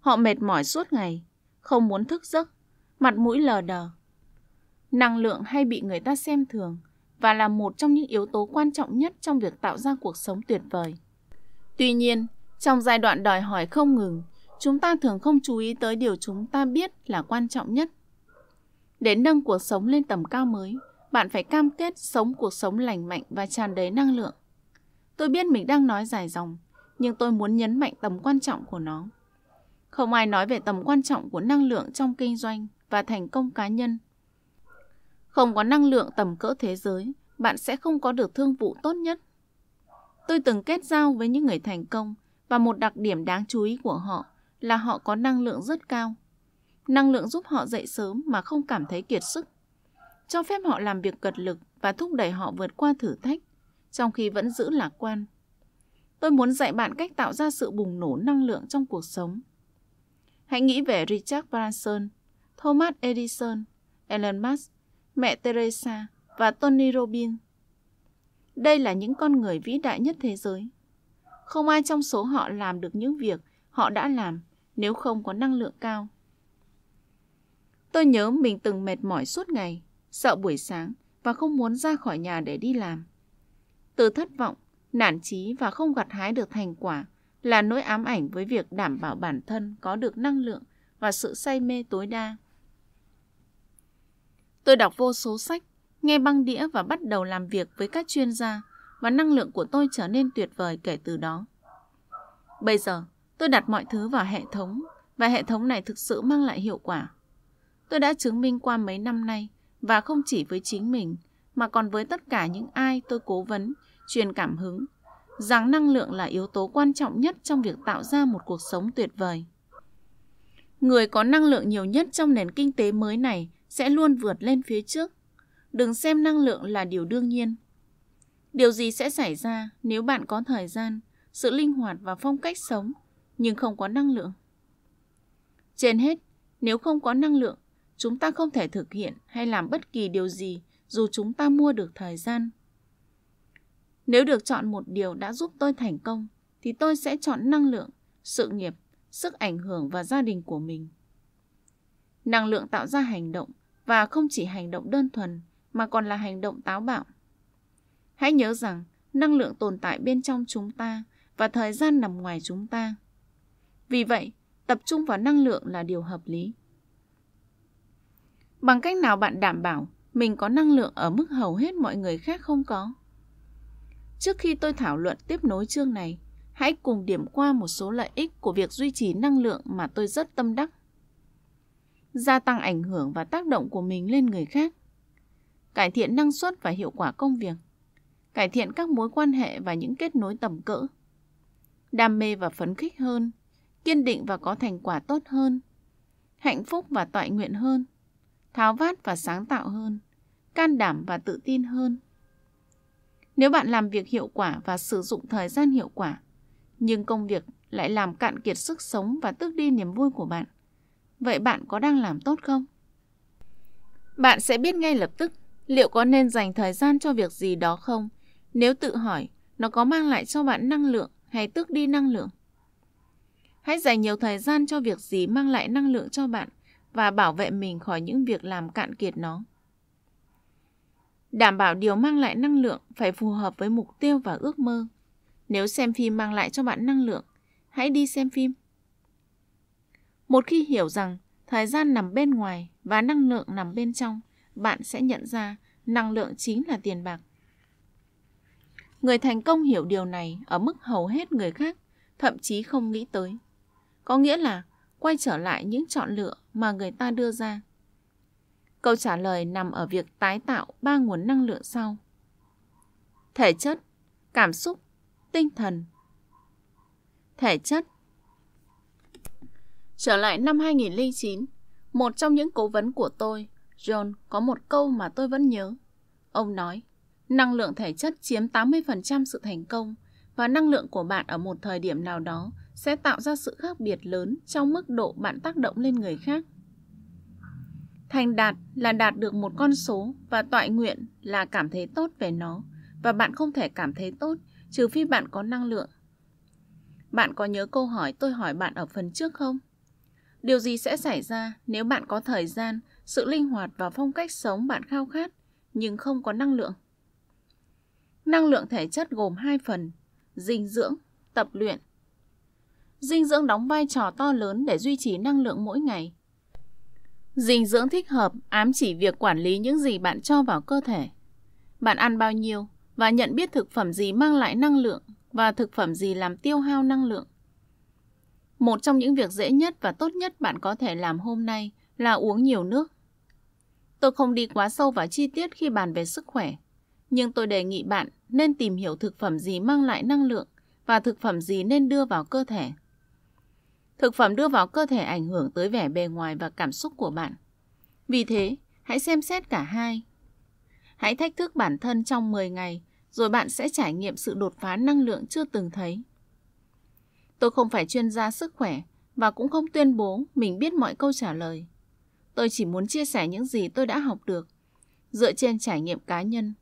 Họ mệt mỏi suốt ngày, không muốn thức giấc, mặt mũi lờ đờ. Năng lượng hay bị người ta xem thường và là một trong những yếu tố quan trọng nhất trong việc tạo ra cuộc sống tuyệt vời. Tuy nhiên, trong giai đoạn đòi hỏi không ngừng, chúng ta thường không chú ý tới điều chúng ta biết là quan trọng nhất. Để nâng cuộc sống lên tầm cao mới, bạn phải cam kết sống cuộc sống lành mạnh và tràn đầy năng lượng. Tôi biết mình đang nói dài dòng, nhưng tôi muốn nhấn mạnh tầm quan trọng của nó. Không ai nói về tầm quan trọng của năng lượng trong kinh doanh và thành công cá nhân. Không có năng lượng tầm cỡ thế giới, bạn sẽ không có được thương vụ tốt nhất. Tôi từng kết giao với những người thành công và một đặc điểm đáng chú ý của họ là họ có năng lượng rất cao. Năng lượng giúp họ dậy sớm mà không cảm thấy kiệt sức. Cho phép họ làm việc cật lực và thúc đẩy họ vượt qua thử thách, trong khi vẫn giữ lạc quan. Tôi muốn dạy bạn cách tạo ra sự bùng nổ năng lượng trong cuộc sống. Hãy nghĩ về Richard Branson, Thomas Edison, Elon Musk, mẹ Teresa và Tony Robbins. Đây là những con người vĩ đại nhất thế giới. Không ai trong số họ làm được những việc họ đã làm nếu không có năng lượng cao. Tôi nhớ mình từng mệt mỏi suốt ngày, sợ buổi sáng và không muốn ra khỏi nhà để đi làm. Từ thất vọng, nản chí và không gặt hái được thành quả là nỗi ám ảnh với việc đảm bảo bản thân có được năng lượng và sự say mê tối đa. Tôi đọc vô số sách, nghe băng đĩa và bắt đầu làm việc với các chuyên gia và năng lượng của tôi trở nên tuyệt vời kể từ đó. Bây giờ, tôi đặt mọi thứ vào hệ thống và hệ thống này thực sự mang lại hiệu quả. Tôi đã chứng minh qua mấy năm nay và không chỉ với chính mình mà còn với tất cả những ai tôi cố vấn, truyền cảm hứng rằng năng lượng là yếu tố quan trọng nhất trong việc tạo ra một cuộc sống tuyệt vời. Người có năng lượng nhiều nhất trong nền kinh tế mới này sẽ luôn vượt lên phía trước. Đừng xem năng lượng là điều đương nhiên. Điều gì sẽ xảy ra nếu bạn có thời gian, sự linh hoạt và phong cách sống, nhưng không có năng lượng? Trên hết, nếu không có năng lượng, chúng ta không thể thực hiện hay làm bất kỳ điều gì dù chúng ta mua được thời gian. Nếu được chọn một điều đã giúp tôi thành công, thì tôi sẽ chọn năng lượng, sự nghiệp, sức ảnh hưởng và gia đình của mình. Năng lượng tạo ra hành động và không chỉ hành động đơn thuần mà còn là hành động táo bạo. Hãy nhớ rằng năng lượng tồn tại bên trong chúng ta và thời gian nằm ngoài chúng ta. Vì vậy, tập trung vào năng lượng là điều hợp lý. Bằng cách nào bạn đảm bảo mình có năng lượng ở mức hầu hết mọi người khác không có? Trước khi tôi thảo luận tiếp nối chương này, hãy cùng điểm qua một số lợi ích của việc duy trì năng lượng mà tôi rất tâm đắc. Gia tăng ảnh hưởng và tác động của mình lên người khác. Cải thiện năng suất và hiệu quả công việc. Cải thiện các mối quan hệ và những kết nối tầm cỡ. Đam mê và phấn khích hơn. Kiên định và có thành quả tốt hơn. Hạnh phúc và toại nguyện hơn. Tháo vát và sáng tạo hơn. Can đảm và tự tin hơn nếu bạn làm việc hiệu quả và sử dụng thời gian hiệu quả, nhưng công việc lại làm cạn kiệt sức sống và tước đi niềm vui của bạn, vậy bạn có đang làm tốt không? Bạn sẽ biết ngay lập tức liệu có nên dành thời gian cho việc gì đó không nếu tự hỏi nó có mang lại cho bạn năng lượng hay tước đi năng lượng. Hãy dành nhiều thời gian cho việc gì mang lại năng lượng cho bạn và bảo vệ mình khỏi những việc làm cạn kiệt nó. Đảm bảo điều mang lại năng lượng phải phù hợp với mục tiêu và ước mơ. Nếu xem phim mang lại cho bạn năng lượng, hãy đi xem phim. Một khi hiểu rằng thời gian nằm bên ngoài và năng lượng nằm bên trong, bạn sẽ nhận ra năng lượng chính là tiền bạc. Người thành công hiểu điều này ở mức hầu hết người khác thậm chí không nghĩ tới. Có nghĩa là quay trở lại những chọn lựa mà người ta đưa ra. Câu trả lời nằm ở việc tái tạo ba nguồn năng lượng sau. Thể chất, cảm xúc, tinh thần. Thể chất Trở lại năm 2009, một trong những cố vấn của tôi, John, có một câu mà tôi vẫn nhớ. Ông nói, năng lượng thể chất chiếm 80% sự thành công và năng lượng của bạn ở một thời điểm nào đó sẽ tạo ra sự khác biệt lớn trong mức độ bạn tác động lên người khác. Thành đạt là đạt được một con số và toại nguyện là cảm thấy tốt về nó và bạn không thể cảm thấy tốt trừ phi bạn có năng lượng. Bạn có nhớ câu hỏi tôi hỏi bạn ở phần trước không? Điều gì sẽ xảy ra nếu bạn có thời gian sự linh hoạt và phong cách sống bạn khao khát, nhưng không có năng lượng. Năng lượng thể chất gồm hai phần, dinh dưỡng, tập luyện. Dinh dưỡng đóng vai trò to lớn để duy trì năng lượng mỗi ngày. Dinh dưỡng thích hợp ám chỉ việc quản lý những gì bạn cho vào cơ thể. Bạn ăn bao nhiêu và nhận biết thực phẩm gì mang lại năng lượng và thực phẩm gì làm tiêu hao năng lượng. Một trong những việc dễ nhất và tốt nhất bạn có thể làm hôm nay là uống nhiều nước. Tôi không đi quá sâu vào chi tiết khi bàn về sức khỏe, nhưng tôi đề nghị bạn nên tìm hiểu thực phẩm gì mang lại năng lượng và thực phẩm gì nên đưa vào cơ thể. Thực phẩm đưa vào cơ thể ảnh hưởng tới vẻ bề ngoài và cảm xúc của bạn. Vì thế, hãy xem xét cả hai. Hãy thách thức bản thân trong 10 ngày, rồi bạn sẽ trải nghiệm sự đột phá năng lượng chưa từng thấy. Tôi không phải chuyên gia sức khỏe và cũng không tuyên bố mình biết mọi câu trả lời. Tôi chỉ muốn chia sẻ những gì tôi đã học được, dựa trên trải nghiệm cá nhân.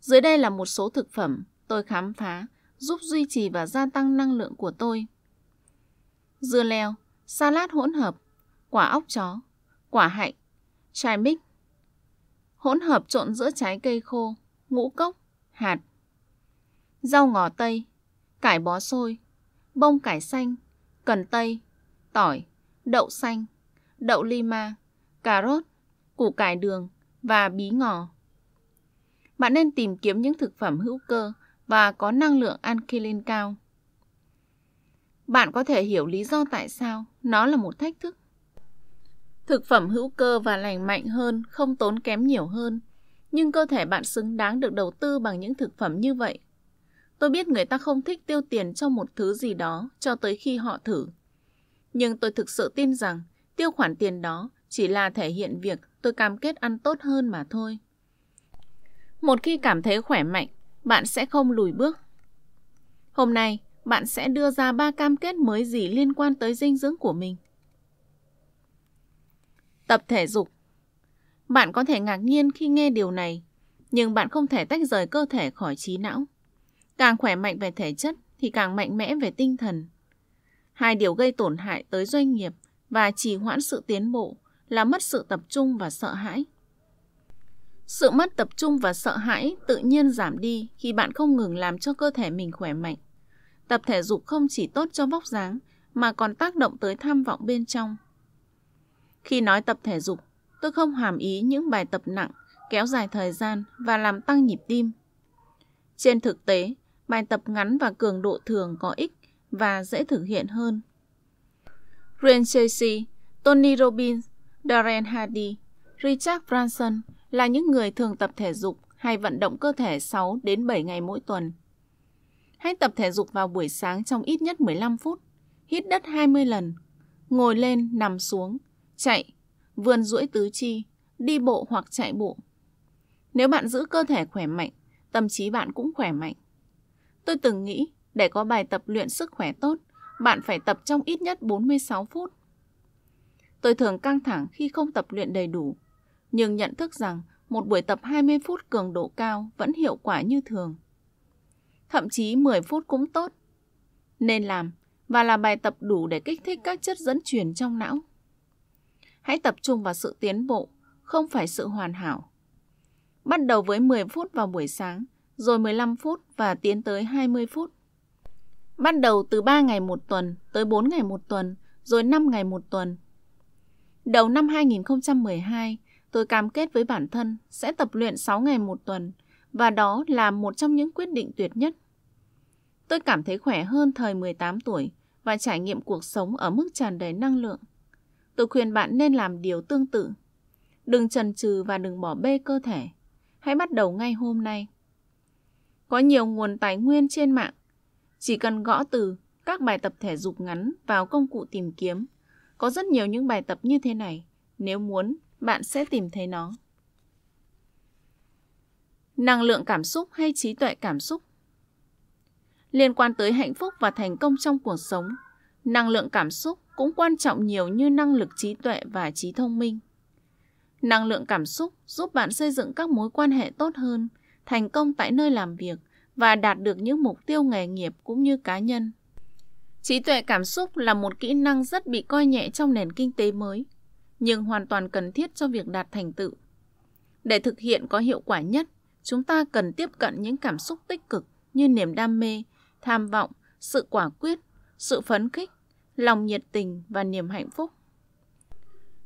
Dưới đây là một số thực phẩm tôi khám phá giúp duy trì và gia tăng năng lượng của tôi. Dưa leo, salad hỗn hợp, quả óc chó, quả hạnh, chai mix, hỗn hợp trộn giữa trái cây khô, ngũ cốc, hạt, rau ngò tây, cải bó xôi, bông cải xanh, cần tây, tỏi, đậu xanh, đậu lima, cà rốt, củ cải đường và bí ngò. Bạn nên tìm kiếm những thực phẩm hữu cơ và có năng lượng alkaline cao. Bạn có thể hiểu lý do tại sao nó là một thách thức. Thực phẩm hữu cơ và lành mạnh hơn không tốn kém nhiều hơn, nhưng cơ thể bạn xứng đáng được đầu tư bằng những thực phẩm như vậy. Tôi biết người ta không thích tiêu tiền cho một thứ gì đó cho tới khi họ thử. Nhưng tôi thực sự tin rằng tiêu khoản tiền đó chỉ là thể hiện việc tôi cam kết ăn tốt hơn mà thôi. Một khi cảm thấy khỏe mạnh, bạn sẽ không lùi bước. Hôm nay, bạn sẽ đưa ra ba cam kết mới gì liên quan tới dinh dưỡng của mình. Tập thể dục Bạn có thể ngạc nhiên khi nghe điều này, nhưng bạn không thể tách rời cơ thể khỏi trí não. Càng khỏe mạnh về thể chất thì càng mạnh mẽ về tinh thần. Hai điều gây tổn hại tới doanh nghiệp và trì hoãn sự tiến bộ là mất sự tập trung và sợ hãi. Sự mất tập trung và sợ hãi tự nhiên giảm đi khi bạn không ngừng làm cho cơ thể mình khỏe mạnh. Tập thể dục không chỉ tốt cho vóc dáng mà còn tác động tới tham vọng bên trong. Khi nói tập thể dục, tôi không hàm ý những bài tập nặng, kéo dài thời gian và làm tăng nhịp tim. Trên thực tế, bài tập ngắn và cường độ thường có ích và dễ thực hiện hơn. Ren Tracy, Tony Robbins, Darren Hardy, Richard Branson là những người thường tập thể dục hay vận động cơ thể 6 đến 7 ngày mỗi tuần. Hãy tập thể dục vào buổi sáng trong ít nhất 15 phút, hít đất 20 lần, ngồi lên, nằm xuống, chạy, vươn duỗi tứ chi, đi bộ hoặc chạy bộ. Nếu bạn giữ cơ thể khỏe mạnh, tâm trí bạn cũng khỏe mạnh. Tôi từng nghĩ, để có bài tập luyện sức khỏe tốt, bạn phải tập trong ít nhất 46 phút. Tôi thường căng thẳng khi không tập luyện đầy đủ, nhưng nhận thức rằng một buổi tập 20 phút cường độ cao vẫn hiệu quả như thường. Thậm chí 10 phút cũng tốt. Nên làm và là bài tập đủ để kích thích các chất dẫn truyền trong não. Hãy tập trung vào sự tiến bộ, không phải sự hoàn hảo. Bắt đầu với 10 phút vào buổi sáng, rồi 15 phút và tiến tới 20 phút. Bắt đầu từ 3 ngày một tuần tới 4 ngày một tuần, rồi 5 ngày một tuần. Đầu năm 2012, tôi cam kết với bản thân sẽ tập luyện 6 ngày một tuần và đó là một trong những quyết định tuyệt nhất. Tôi cảm thấy khỏe hơn thời 18 tuổi và trải nghiệm cuộc sống ở mức tràn đầy năng lượng. Tôi khuyên bạn nên làm điều tương tự. Đừng chần chừ và đừng bỏ bê cơ thể. Hãy bắt đầu ngay hôm nay. Có nhiều nguồn tài nguyên trên mạng. Chỉ cần gõ từ các bài tập thể dục ngắn vào công cụ tìm kiếm. Có rất nhiều những bài tập như thế này. Nếu muốn, bạn sẽ tìm thấy nó. Năng lượng cảm xúc hay trí tuệ cảm xúc Liên quan tới hạnh phúc và thành công trong cuộc sống, năng lượng cảm xúc cũng quan trọng nhiều như năng lực trí tuệ và trí thông minh. Năng lượng cảm xúc giúp bạn xây dựng các mối quan hệ tốt hơn, thành công tại nơi làm việc và đạt được những mục tiêu nghề nghiệp cũng như cá nhân. Trí tuệ cảm xúc là một kỹ năng rất bị coi nhẹ trong nền kinh tế mới. nhưng hoàn toàn cần thiết cho việc đạt thành tựu. Để thực hiện có hiệu quả nhất, chúng ta cần tiếp cận những cảm xúc tích cực như niềm đam mê, tham vọng, sự quả quyết, sự phấn khích, lòng nhiệt tình và niềm hạnh phúc.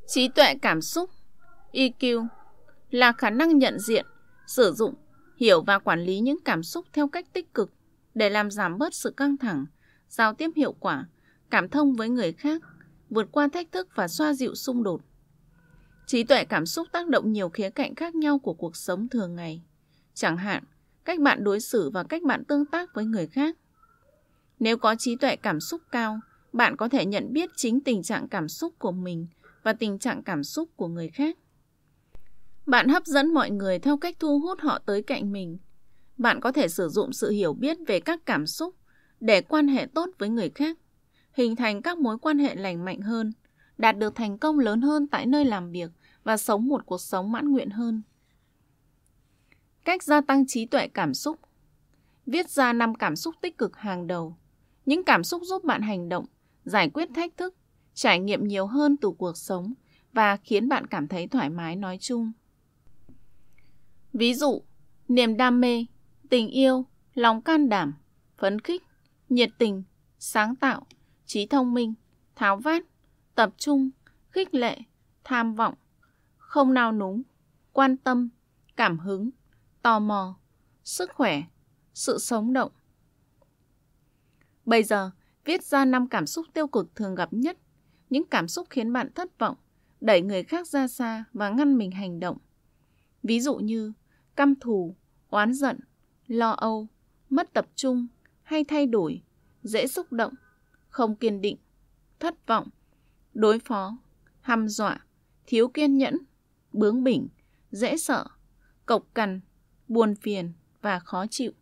Trí tuệ cảm xúc EQ là khả năng nhận diện, sử dụng, hiểu và quản lý những cảm xúc theo cách tích cực để làm giảm bớt sự căng thẳng, giao tiếp hiệu quả, cảm thông với người khác, vượt qua thách thức và xoa dịu xung đột. Trí tuệ cảm xúc tác động nhiều khía cạnh khác nhau của cuộc sống thường ngày. Chẳng hạn, cách bạn đối xử và cách bạn tương tác với người khác. Nếu có trí tuệ cảm xúc cao, bạn có thể nhận biết chính tình trạng cảm xúc của mình và tình trạng cảm xúc của người khác. Bạn hấp dẫn mọi người theo cách thu hút họ tới cạnh mình. Bạn có thể sử dụng sự hiểu biết về các cảm xúc để quan hệ tốt với người khác, hình thành các mối quan hệ lành mạnh hơn, đạt được thành công lớn hơn tại nơi làm việc và sống một cuộc sống mãn nguyện hơn. Cách gia tăng trí tuệ cảm xúc Viết ra năm cảm xúc tích cực hàng đầu. Những cảm xúc giúp bạn hành động, giải quyết thách thức, trải nghiệm nhiều hơn từ cuộc sống và khiến bạn cảm thấy thoải mái nói chung. Ví dụ, niềm đam mê, tình yêu, lòng can đảm, phấn khích, nhiệt tình, sáng tạo, trí thông minh, tháo vát, tập trung, khích lệ, tham vọng, không nao núng, quan tâm, cảm hứng, tò mò, sức khỏe, sự sống động. Bây giờ, viết ra năm cảm xúc tiêu cực thường gặp nhất, những cảm xúc khiến bạn thất vọng, đẩy người khác ra xa và ngăn mình hành động. Ví dụ như căm thù, oán giận, lo âu, mất tập trung hay thay đổi, dễ xúc động, không kiên định, thất vọng, đối phó, hăm dọa, thiếu kiên nhẫn, bướng bỉnh, dễ sợ, cộc cằn, buồn phiền và khó chịu.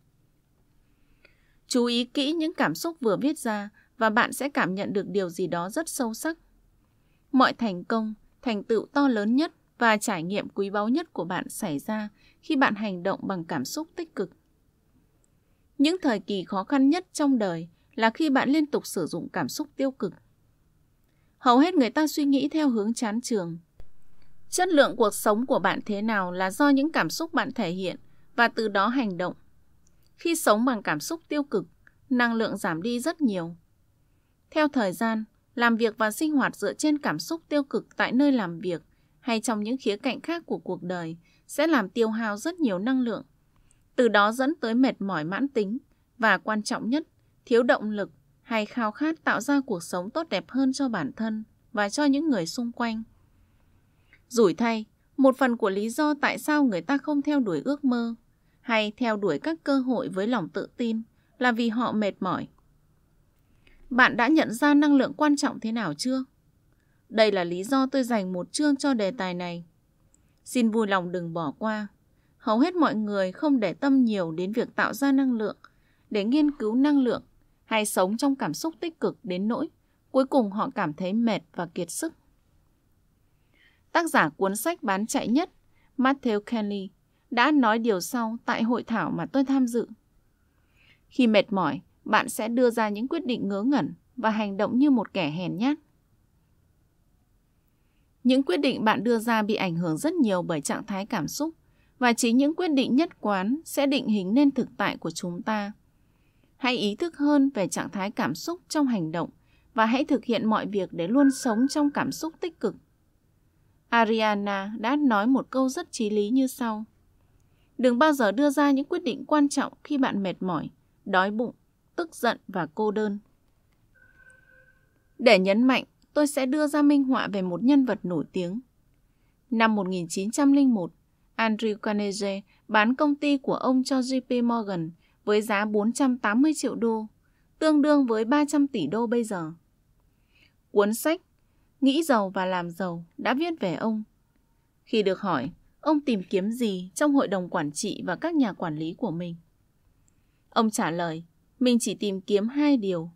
Chú ý kỹ những cảm xúc vừa viết ra và bạn sẽ cảm nhận được điều gì đó rất sâu sắc. Mọi thành công, thành tựu to lớn nhất và trải nghiệm quý báu nhất của bạn xảy ra khi bạn hành động bằng cảm xúc tích cực. Những thời kỳ khó khăn nhất trong đời là khi bạn liên tục sử dụng cảm xúc tiêu cực. Hầu hết người ta suy nghĩ theo hướng chán trường. Chất lượng cuộc sống của bạn thế nào là do những cảm xúc bạn thể hiện và từ đó hành động. Khi sống bằng cảm xúc tiêu cực, năng lượng giảm đi rất nhiều. Theo thời gian, làm việc và sinh hoạt dựa trên cảm xúc tiêu cực tại nơi làm việc hay trong những khía cạnh khác của cuộc đời sẽ làm tiêu hao rất nhiều năng lượng. Từ đó dẫn tới mệt mỏi mãn tính và quan trọng nhất, thiếu động lực hay khao khát tạo ra cuộc sống tốt đẹp hơn cho bản thân và cho những người xung quanh. Rủi thay, một phần của lý do tại sao người ta không theo đuổi ước mơ hay theo đuổi các cơ hội với lòng tự tin là vì họ mệt mỏi. Bạn đã nhận ra năng lượng quan trọng thế nào chưa? Đây là lý do tôi dành một chương cho đề tài này. Xin vui lòng đừng bỏ qua. Hầu hết mọi người không để tâm nhiều đến việc tạo ra năng lượng, để nghiên cứu năng lượng hay sống trong cảm xúc tích cực đến nỗi cuối cùng họ cảm thấy mệt và kiệt sức. Tác giả cuốn sách bán chạy nhất, Matthew Kelly, đã nói điều sau tại hội thảo mà tôi tham dự. Khi mệt mỏi, bạn sẽ đưa ra những quyết định ngớ ngẩn và hành động như một kẻ hèn nhát. Những quyết định bạn đưa ra bị ảnh hưởng rất nhiều bởi trạng thái cảm xúc và chính những quyết định nhất quán sẽ định hình nên thực tại của chúng ta. Hãy ý thức hơn về trạng thái cảm xúc trong hành động và hãy thực hiện mọi việc để luôn sống trong cảm xúc tích cực. Ariana đã nói một câu rất chí lý như sau. Đừng bao giờ đưa ra những quyết định quan trọng khi bạn mệt mỏi, đói bụng, tức giận và cô đơn. Để nhấn mạnh, tôi sẽ đưa ra minh họa về một nhân vật nổi tiếng. Năm 1901, Andrew Carnegie bán công ty của ông cho JP Morgan với giá 480 triệu đô, tương đương với 300 tỷ đô bây giờ. Cuốn sách Nghĩ giàu và làm giàu đã viết về ông. Khi được hỏi, ông tìm kiếm gì trong hội đồng quản trị và các nhà quản lý của mình? Ông trả lời, mình chỉ tìm kiếm hai điều.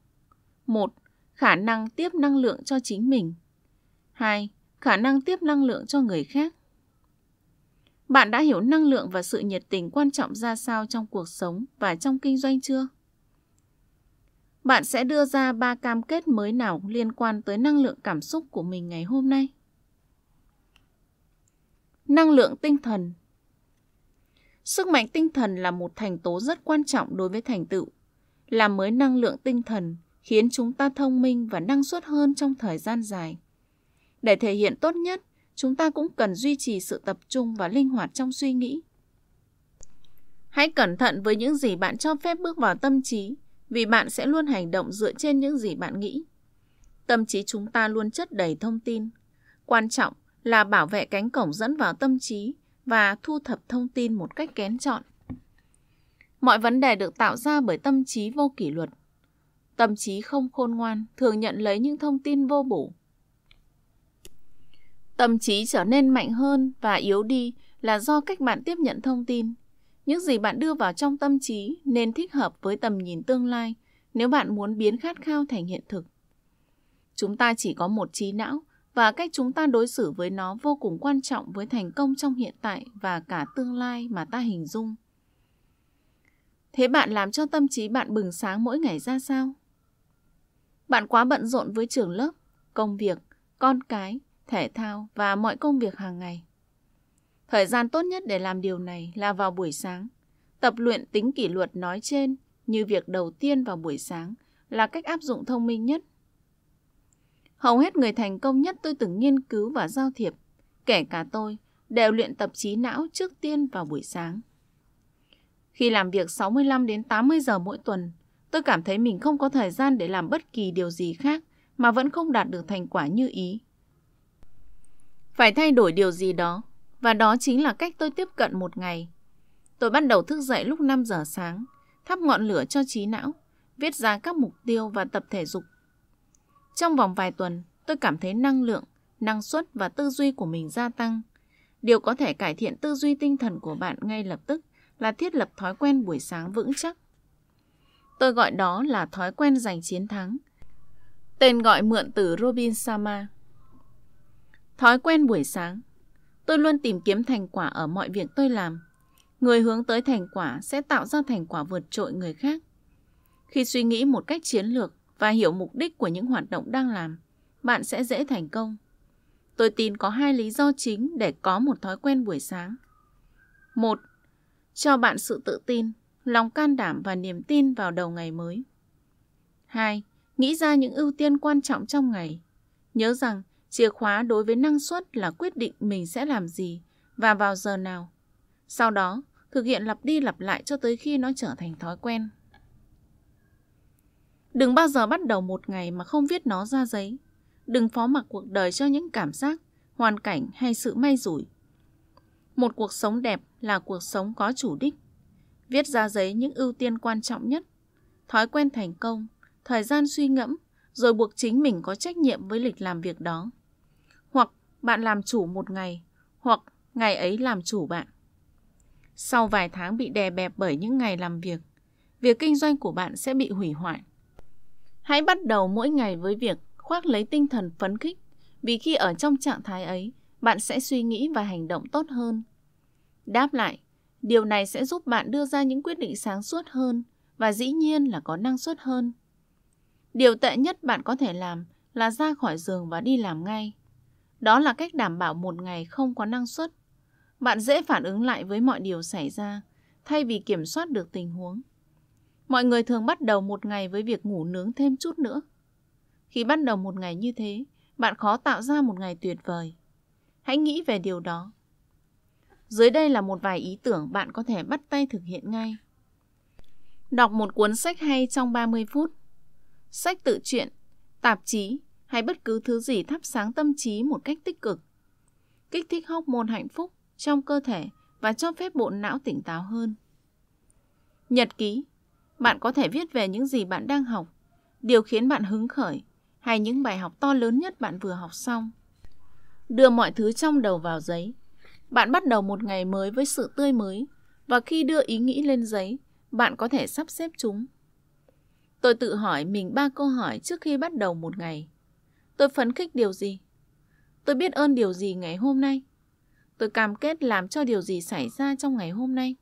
Một, khả năng tiếp năng lượng cho chính mình. Hai, khả năng tiếp năng lượng cho người khác. Bạn đã hiểu năng lượng và sự nhiệt tình quan trọng ra sao trong cuộc sống và trong kinh doanh chưa? Bạn sẽ đưa ra ba cam kết mới nào liên quan tới năng lượng cảm xúc của mình ngày hôm nay? Năng lượng tinh thần Sức mạnh tinh thần là một thành tố rất quan trọng đối với thành tựu. Làm mới năng lượng tinh thần khiến chúng ta thông minh và năng suất hơn trong thời gian dài. Để thể hiện tốt nhất, chúng ta cũng cần duy trì sự tập trung và linh hoạt trong suy nghĩ. Hãy cẩn thận với những gì bạn cho phép bước vào tâm trí, vì bạn sẽ luôn hành động dựa trên những gì bạn nghĩ. Tâm trí chúng ta luôn chất đầy thông tin. Quan trọng là bảo vệ cánh cổng dẫn vào tâm trí và thu thập thông tin một cách kén chọn. Mọi vấn đề được tạo ra bởi tâm trí vô kỷ luật. Tâm trí không khôn ngoan, thường nhận lấy những thông tin vô bổ. Tâm trí trở nên mạnh hơn và yếu đi là do cách bạn tiếp nhận thông tin. Những gì bạn đưa vào trong tâm trí nên thích hợp với tầm nhìn tương lai nếu bạn muốn biến khát khao thành hiện thực. Chúng ta chỉ có một trí não và cách chúng ta đối xử với nó vô cùng quan trọng với thành công trong hiện tại và cả tương lai mà ta hình dung. Thế bạn làm cho tâm trí bạn bừng sáng mỗi ngày ra sao? Bạn quá bận rộn với trường lớp, công việc, con cái, thể thao và mọi công việc hàng ngày. Thời gian tốt nhất để làm điều này là vào buổi sáng. Tập luyện tính kỷ luật nói trên như việc đầu tiên vào buổi sáng là cách áp dụng thông minh nhất. Hầu hết người thành công nhất tôi từng nghiên cứu và giao thiệp, kể cả tôi, đều luyện tập trí não trước tiên vào buổi sáng. Khi làm việc 65 đến 80 giờ mỗi tuần, tôi cảm thấy mình không có thời gian để làm bất kỳ điều gì khác mà vẫn không đạt được thành quả như ý. Phải thay đổi điều gì đó, và đó chính là cách tôi tiếp cận một ngày. Tôi bắt đầu thức dậy lúc 5 giờ sáng, thắp ngọn lửa cho trí não, viết ra các mục tiêu và tập thể dục. Trong vòng vài tuần, tôi cảm thấy năng lượng, năng suất và tư duy của mình gia tăng. Điều có thể cải thiện tư duy tinh thần của bạn ngay lập tức là thiết lập thói quen buổi sáng vững chắc. Tôi gọi đó là thói quen giành chiến thắng. Tên gọi mượn từ Robin Sama. Thói quen buổi sáng Tôi luôn tìm kiếm thành quả ở mọi việc tôi làm. Người hướng tới thành quả sẽ tạo ra thành quả vượt trội người khác. Khi suy nghĩ một cách chiến lược và hiểu mục đích của những hoạt động đang làm, bạn sẽ dễ thành công. Tôi tin có hai lý do chính để có một thói quen buổi sáng. Một, cho bạn sự tự tin, lòng can đảm và niềm tin vào đầu ngày mới. Hai, nghĩ ra những ưu tiên quan trọng trong ngày. Nhớ rằng Chìa khóa đối với năng suất là quyết định mình sẽ làm gì và vào giờ nào. Sau đó, thực hiện lặp đi lặp lại cho tới khi nó trở thành thói quen. Đừng bao giờ bắt đầu một ngày mà không viết nó ra giấy. Đừng phó mặc cuộc đời cho những cảm giác, hoàn cảnh hay sự may rủi. Một cuộc sống đẹp là cuộc sống có chủ đích. Viết ra giấy những ưu tiên quan trọng nhất, thói quen thành công, thời gian suy ngẫm, rồi buộc chính mình có trách nhiệm với lịch làm việc đó. Hoặc bạn làm chủ một ngày, hoặc ngày ấy làm chủ bạn. Sau vài tháng bị đè bẹp bởi những ngày làm việc, việc kinh doanh của bạn sẽ bị hủy hoại. Hãy bắt đầu mỗi ngày với việc khoác lấy tinh thần phấn khích, vì khi ở trong trạng thái ấy, bạn sẽ suy nghĩ và hành động tốt hơn. Đáp lại, điều này sẽ giúp bạn đưa ra những quyết định sáng suốt hơn và dĩ nhiên là có năng suất hơn. Điều tệ nhất bạn có thể làm là ra khỏi giường và đi làm ngay. Đó là cách đảm bảo một ngày không có năng suất. Bạn dễ phản ứng lại với mọi điều xảy ra, thay vì kiểm soát được tình huống. Mọi người thường bắt đầu một ngày với việc ngủ nướng thêm chút nữa. Khi bắt đầu một ngày như thế, bạn khó tạo ra một ngày tuyệt vời. Hãy nghĩ về điều đó. Dưới đây là một vài ý tưởng bạn có thể bắt tay thực hiện ngay. Đọc một cuốn sách hay trong 30 phút. Sách tự truyện, tạp chí hay bất cứ thứ gì thắp sáng tâm trí một cách tích cực. Kích thích hormone hạnh phúc trong cơ thể và cho phép bộ não tỉnh táo hơn. Nhật ký bạn có thể viết về những gì bạn đang học, điều khiến bạn hứng khởi hay những bài học to lớn nhất bạn vừa học xong. Đưa mọi thứ trong đầu vào giấy. Bạn bắt đầu một ngày mới với sự tươi mới và khi đưa ý nghĩ lên giấy, bạn có thể sắp xếp chúng. Tôi tự hỏi mình ba câu hỏi trước khi bắt đầu một ngày. Tôi phấn khích điều gì? Tôi biết ơn điều gì ngày hôm nay? Tôi cam kết làm cho điều gì xảy ra trong ngày hôm nay?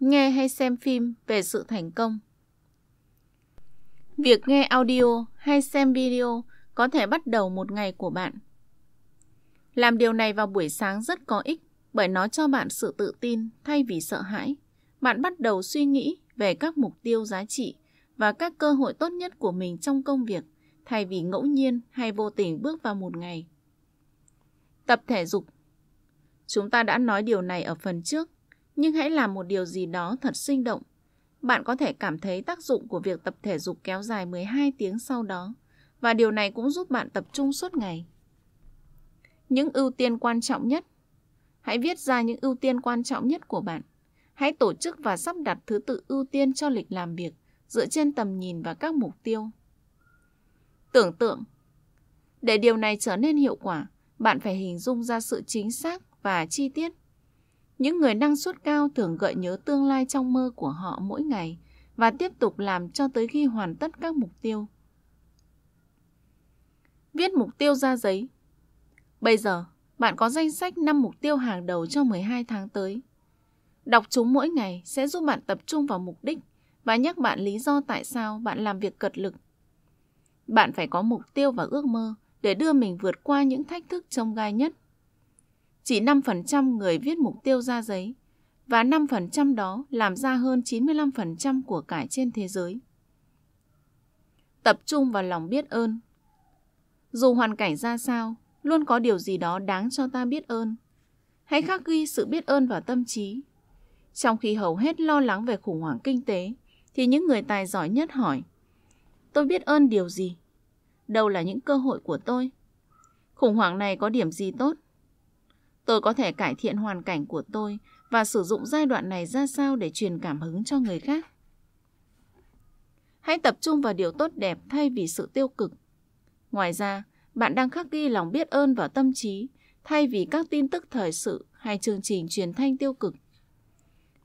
Nghe hay xem phim về sự thành công Việc nghe audio hay xem video có thể bắt đầu một ngày của bạn. Làm điều này vào buổi sáng rất có ích bởi nó cho bạn sự tự tin thay vì sợ hãi. Bạn bắt đầu suy nghĩ về các mục tiêu giá trị và các cơ hội tốt nhất của mình trong công việc thay vì ngẫu nhiên hay vô tình bước vào một ngày. Tập thể dục Chúng ta đã nói điều này ở phần trước, nhưng hãy làm một điều gì đó thật sinh động. Bạn có thể cảm thấy tác dụng của việc tập thể dục kéo dài 12 tiếng sau đó, và điều này cũng giúp bạn tập trung suốt ngày. Những ưu tiên quan trọng nhất Hãy viết ra những ưu tiên quan trọng nhất của bạn. Hãy tổ chức và sắp đặt thứ tự ưu tiên cho lịch làm việc dựa trên tầm nhìn và các mục tiêu. Tưởng tượng Để điều này trở nên hiệu quả, bạn phải hình dung ra sự chính xác và chi tiết. Những người năng suất cao thường gợi nhớ tương lai trong mơ của họ mỗi ngày và tiếp tục làm cho tới khi hoàn tất các mục tiêu. Viết mục tiêu ra giấy. Bây giờ, bạn có danh sách 5 mục tiêu hàng đầu cho 12 tháng tới. Đọc chúng mỗi ngày sẽ giúp bạn tập trung vào mục đích và nhắc bạn lý do tại sao bạn làm việc cật lực. Bạn phải có mục tiêu và ước mơ để đưa mình vượt qua những thách thức trông gai nhất. Chỉ 5% người viết mục tiêu ra giấy và 5% đó làm ra hơn 95% của cải trên thế giới. Tập trung vào lòng biết ơn. Dù hoàn cảnh ra sao, luôn có điều gì đó đáng cho ta biết ơn. Hãy khắc ghi sự biết ơn vào tâm trí. Trong khi hầu hết lo lắng về khủng hoảng kinh tế, thì những người tài giỏi nhất hỏi Tôi biết ơn điều gì? Đâu là những cơ hội của tôi? Khủng hoảng này có điểm gì tốt? Tôi có thể cải thiện hoàn cảnh của tôi và sử dụng giai đoạn này ra sao để truyền cảm hứng cho người khác. Hãy tập trung vào điều tốt đẹp thay vì sự tiêu cực. Ngoài ra, bạn đang khắc ghi lòng biết ơn vào tâm trí thay vì các tin tức thời sự hay chương trình truyền thanh tiêu cực.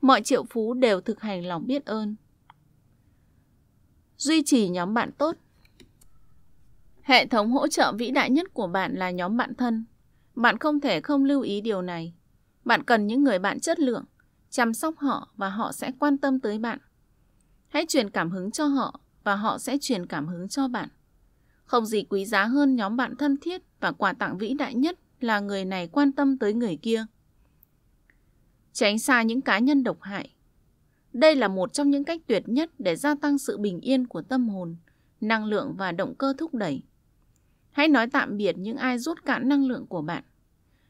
Mọi triệu phú đều thực hành lòng biết ơn. Duy trì nhóm bạn tốt Hệ thống hỗ trợ vĩ đại nhất của bạn là nhóm bạn thân. Bạn không thể không lưu ý điều này. Bạn cần những người bạn chất lượng, chăm sóc họ và họ sẽ quan tâm tới bạn. Hãy truyền cảm hứng cho họ và họ sẽ truyền cảm hứng cho bạn. Không gì quý giá hơn nhóm bạn thân thiết và quà tặng vĩ đại nhất là người này quan tâm tới người kia. Tránh xa những cá nhân độc hại. Đây là một trong những cách tuyệt nhất để gia tăng sự bình yên của tâm hồn, năng lượng và động cơ thúc đẩy. Hãy nói tạm biệt những ai rút cạn năng lượng của bạn.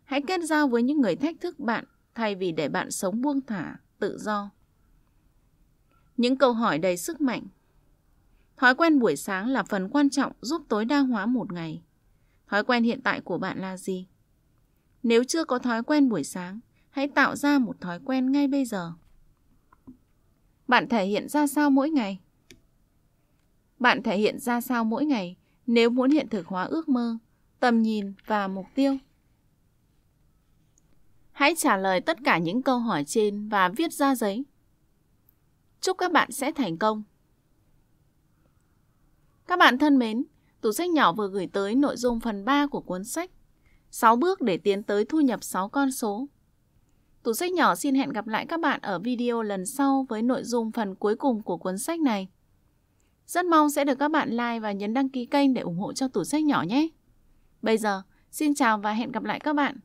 Hãy kết giao với những người thách thức bạn thay vì để bạn sống buông thả, tự do. Những câu hỏi đầy sức mạnh. Thói quen buổi sáng là phần quan trọng giúp tối đa hóa một ngày. Thói quen hiện tại của bạn là gì? Nếu chưa có thói quen buổi sáng, hãy tạo ra một thói quen ngay bây giờ. Bạn thể hiện ra sao mỗi ngày? Bạn thể hiện ra sao mỗi ngày nếu muốn hiện thực hóa ước mơ, tầm nhìn và mục tiêu? Hãy trả lời tất cả những câu hỏi trên và viết ra giấy. Chúc các bạn sẽ thành công. Các bạn thân mến, tủ sách nhỏ vừa gửi tới nội dung phần 3 của cuốn sách 6 bước để tiến tới thu nhập 6 con số. Tủ sách nhỏ xin hẹn gặp lại các bạn ở video lần sau với nội dung phần cuối cùng của cuốn sách này. Rất mong sẽ được các bạn like và nhấn đăng ký kênh để ủng hộ cho tủ sách nhỏ nhé. Bây giờ, xin chào và hẹn gặp lại các bạn.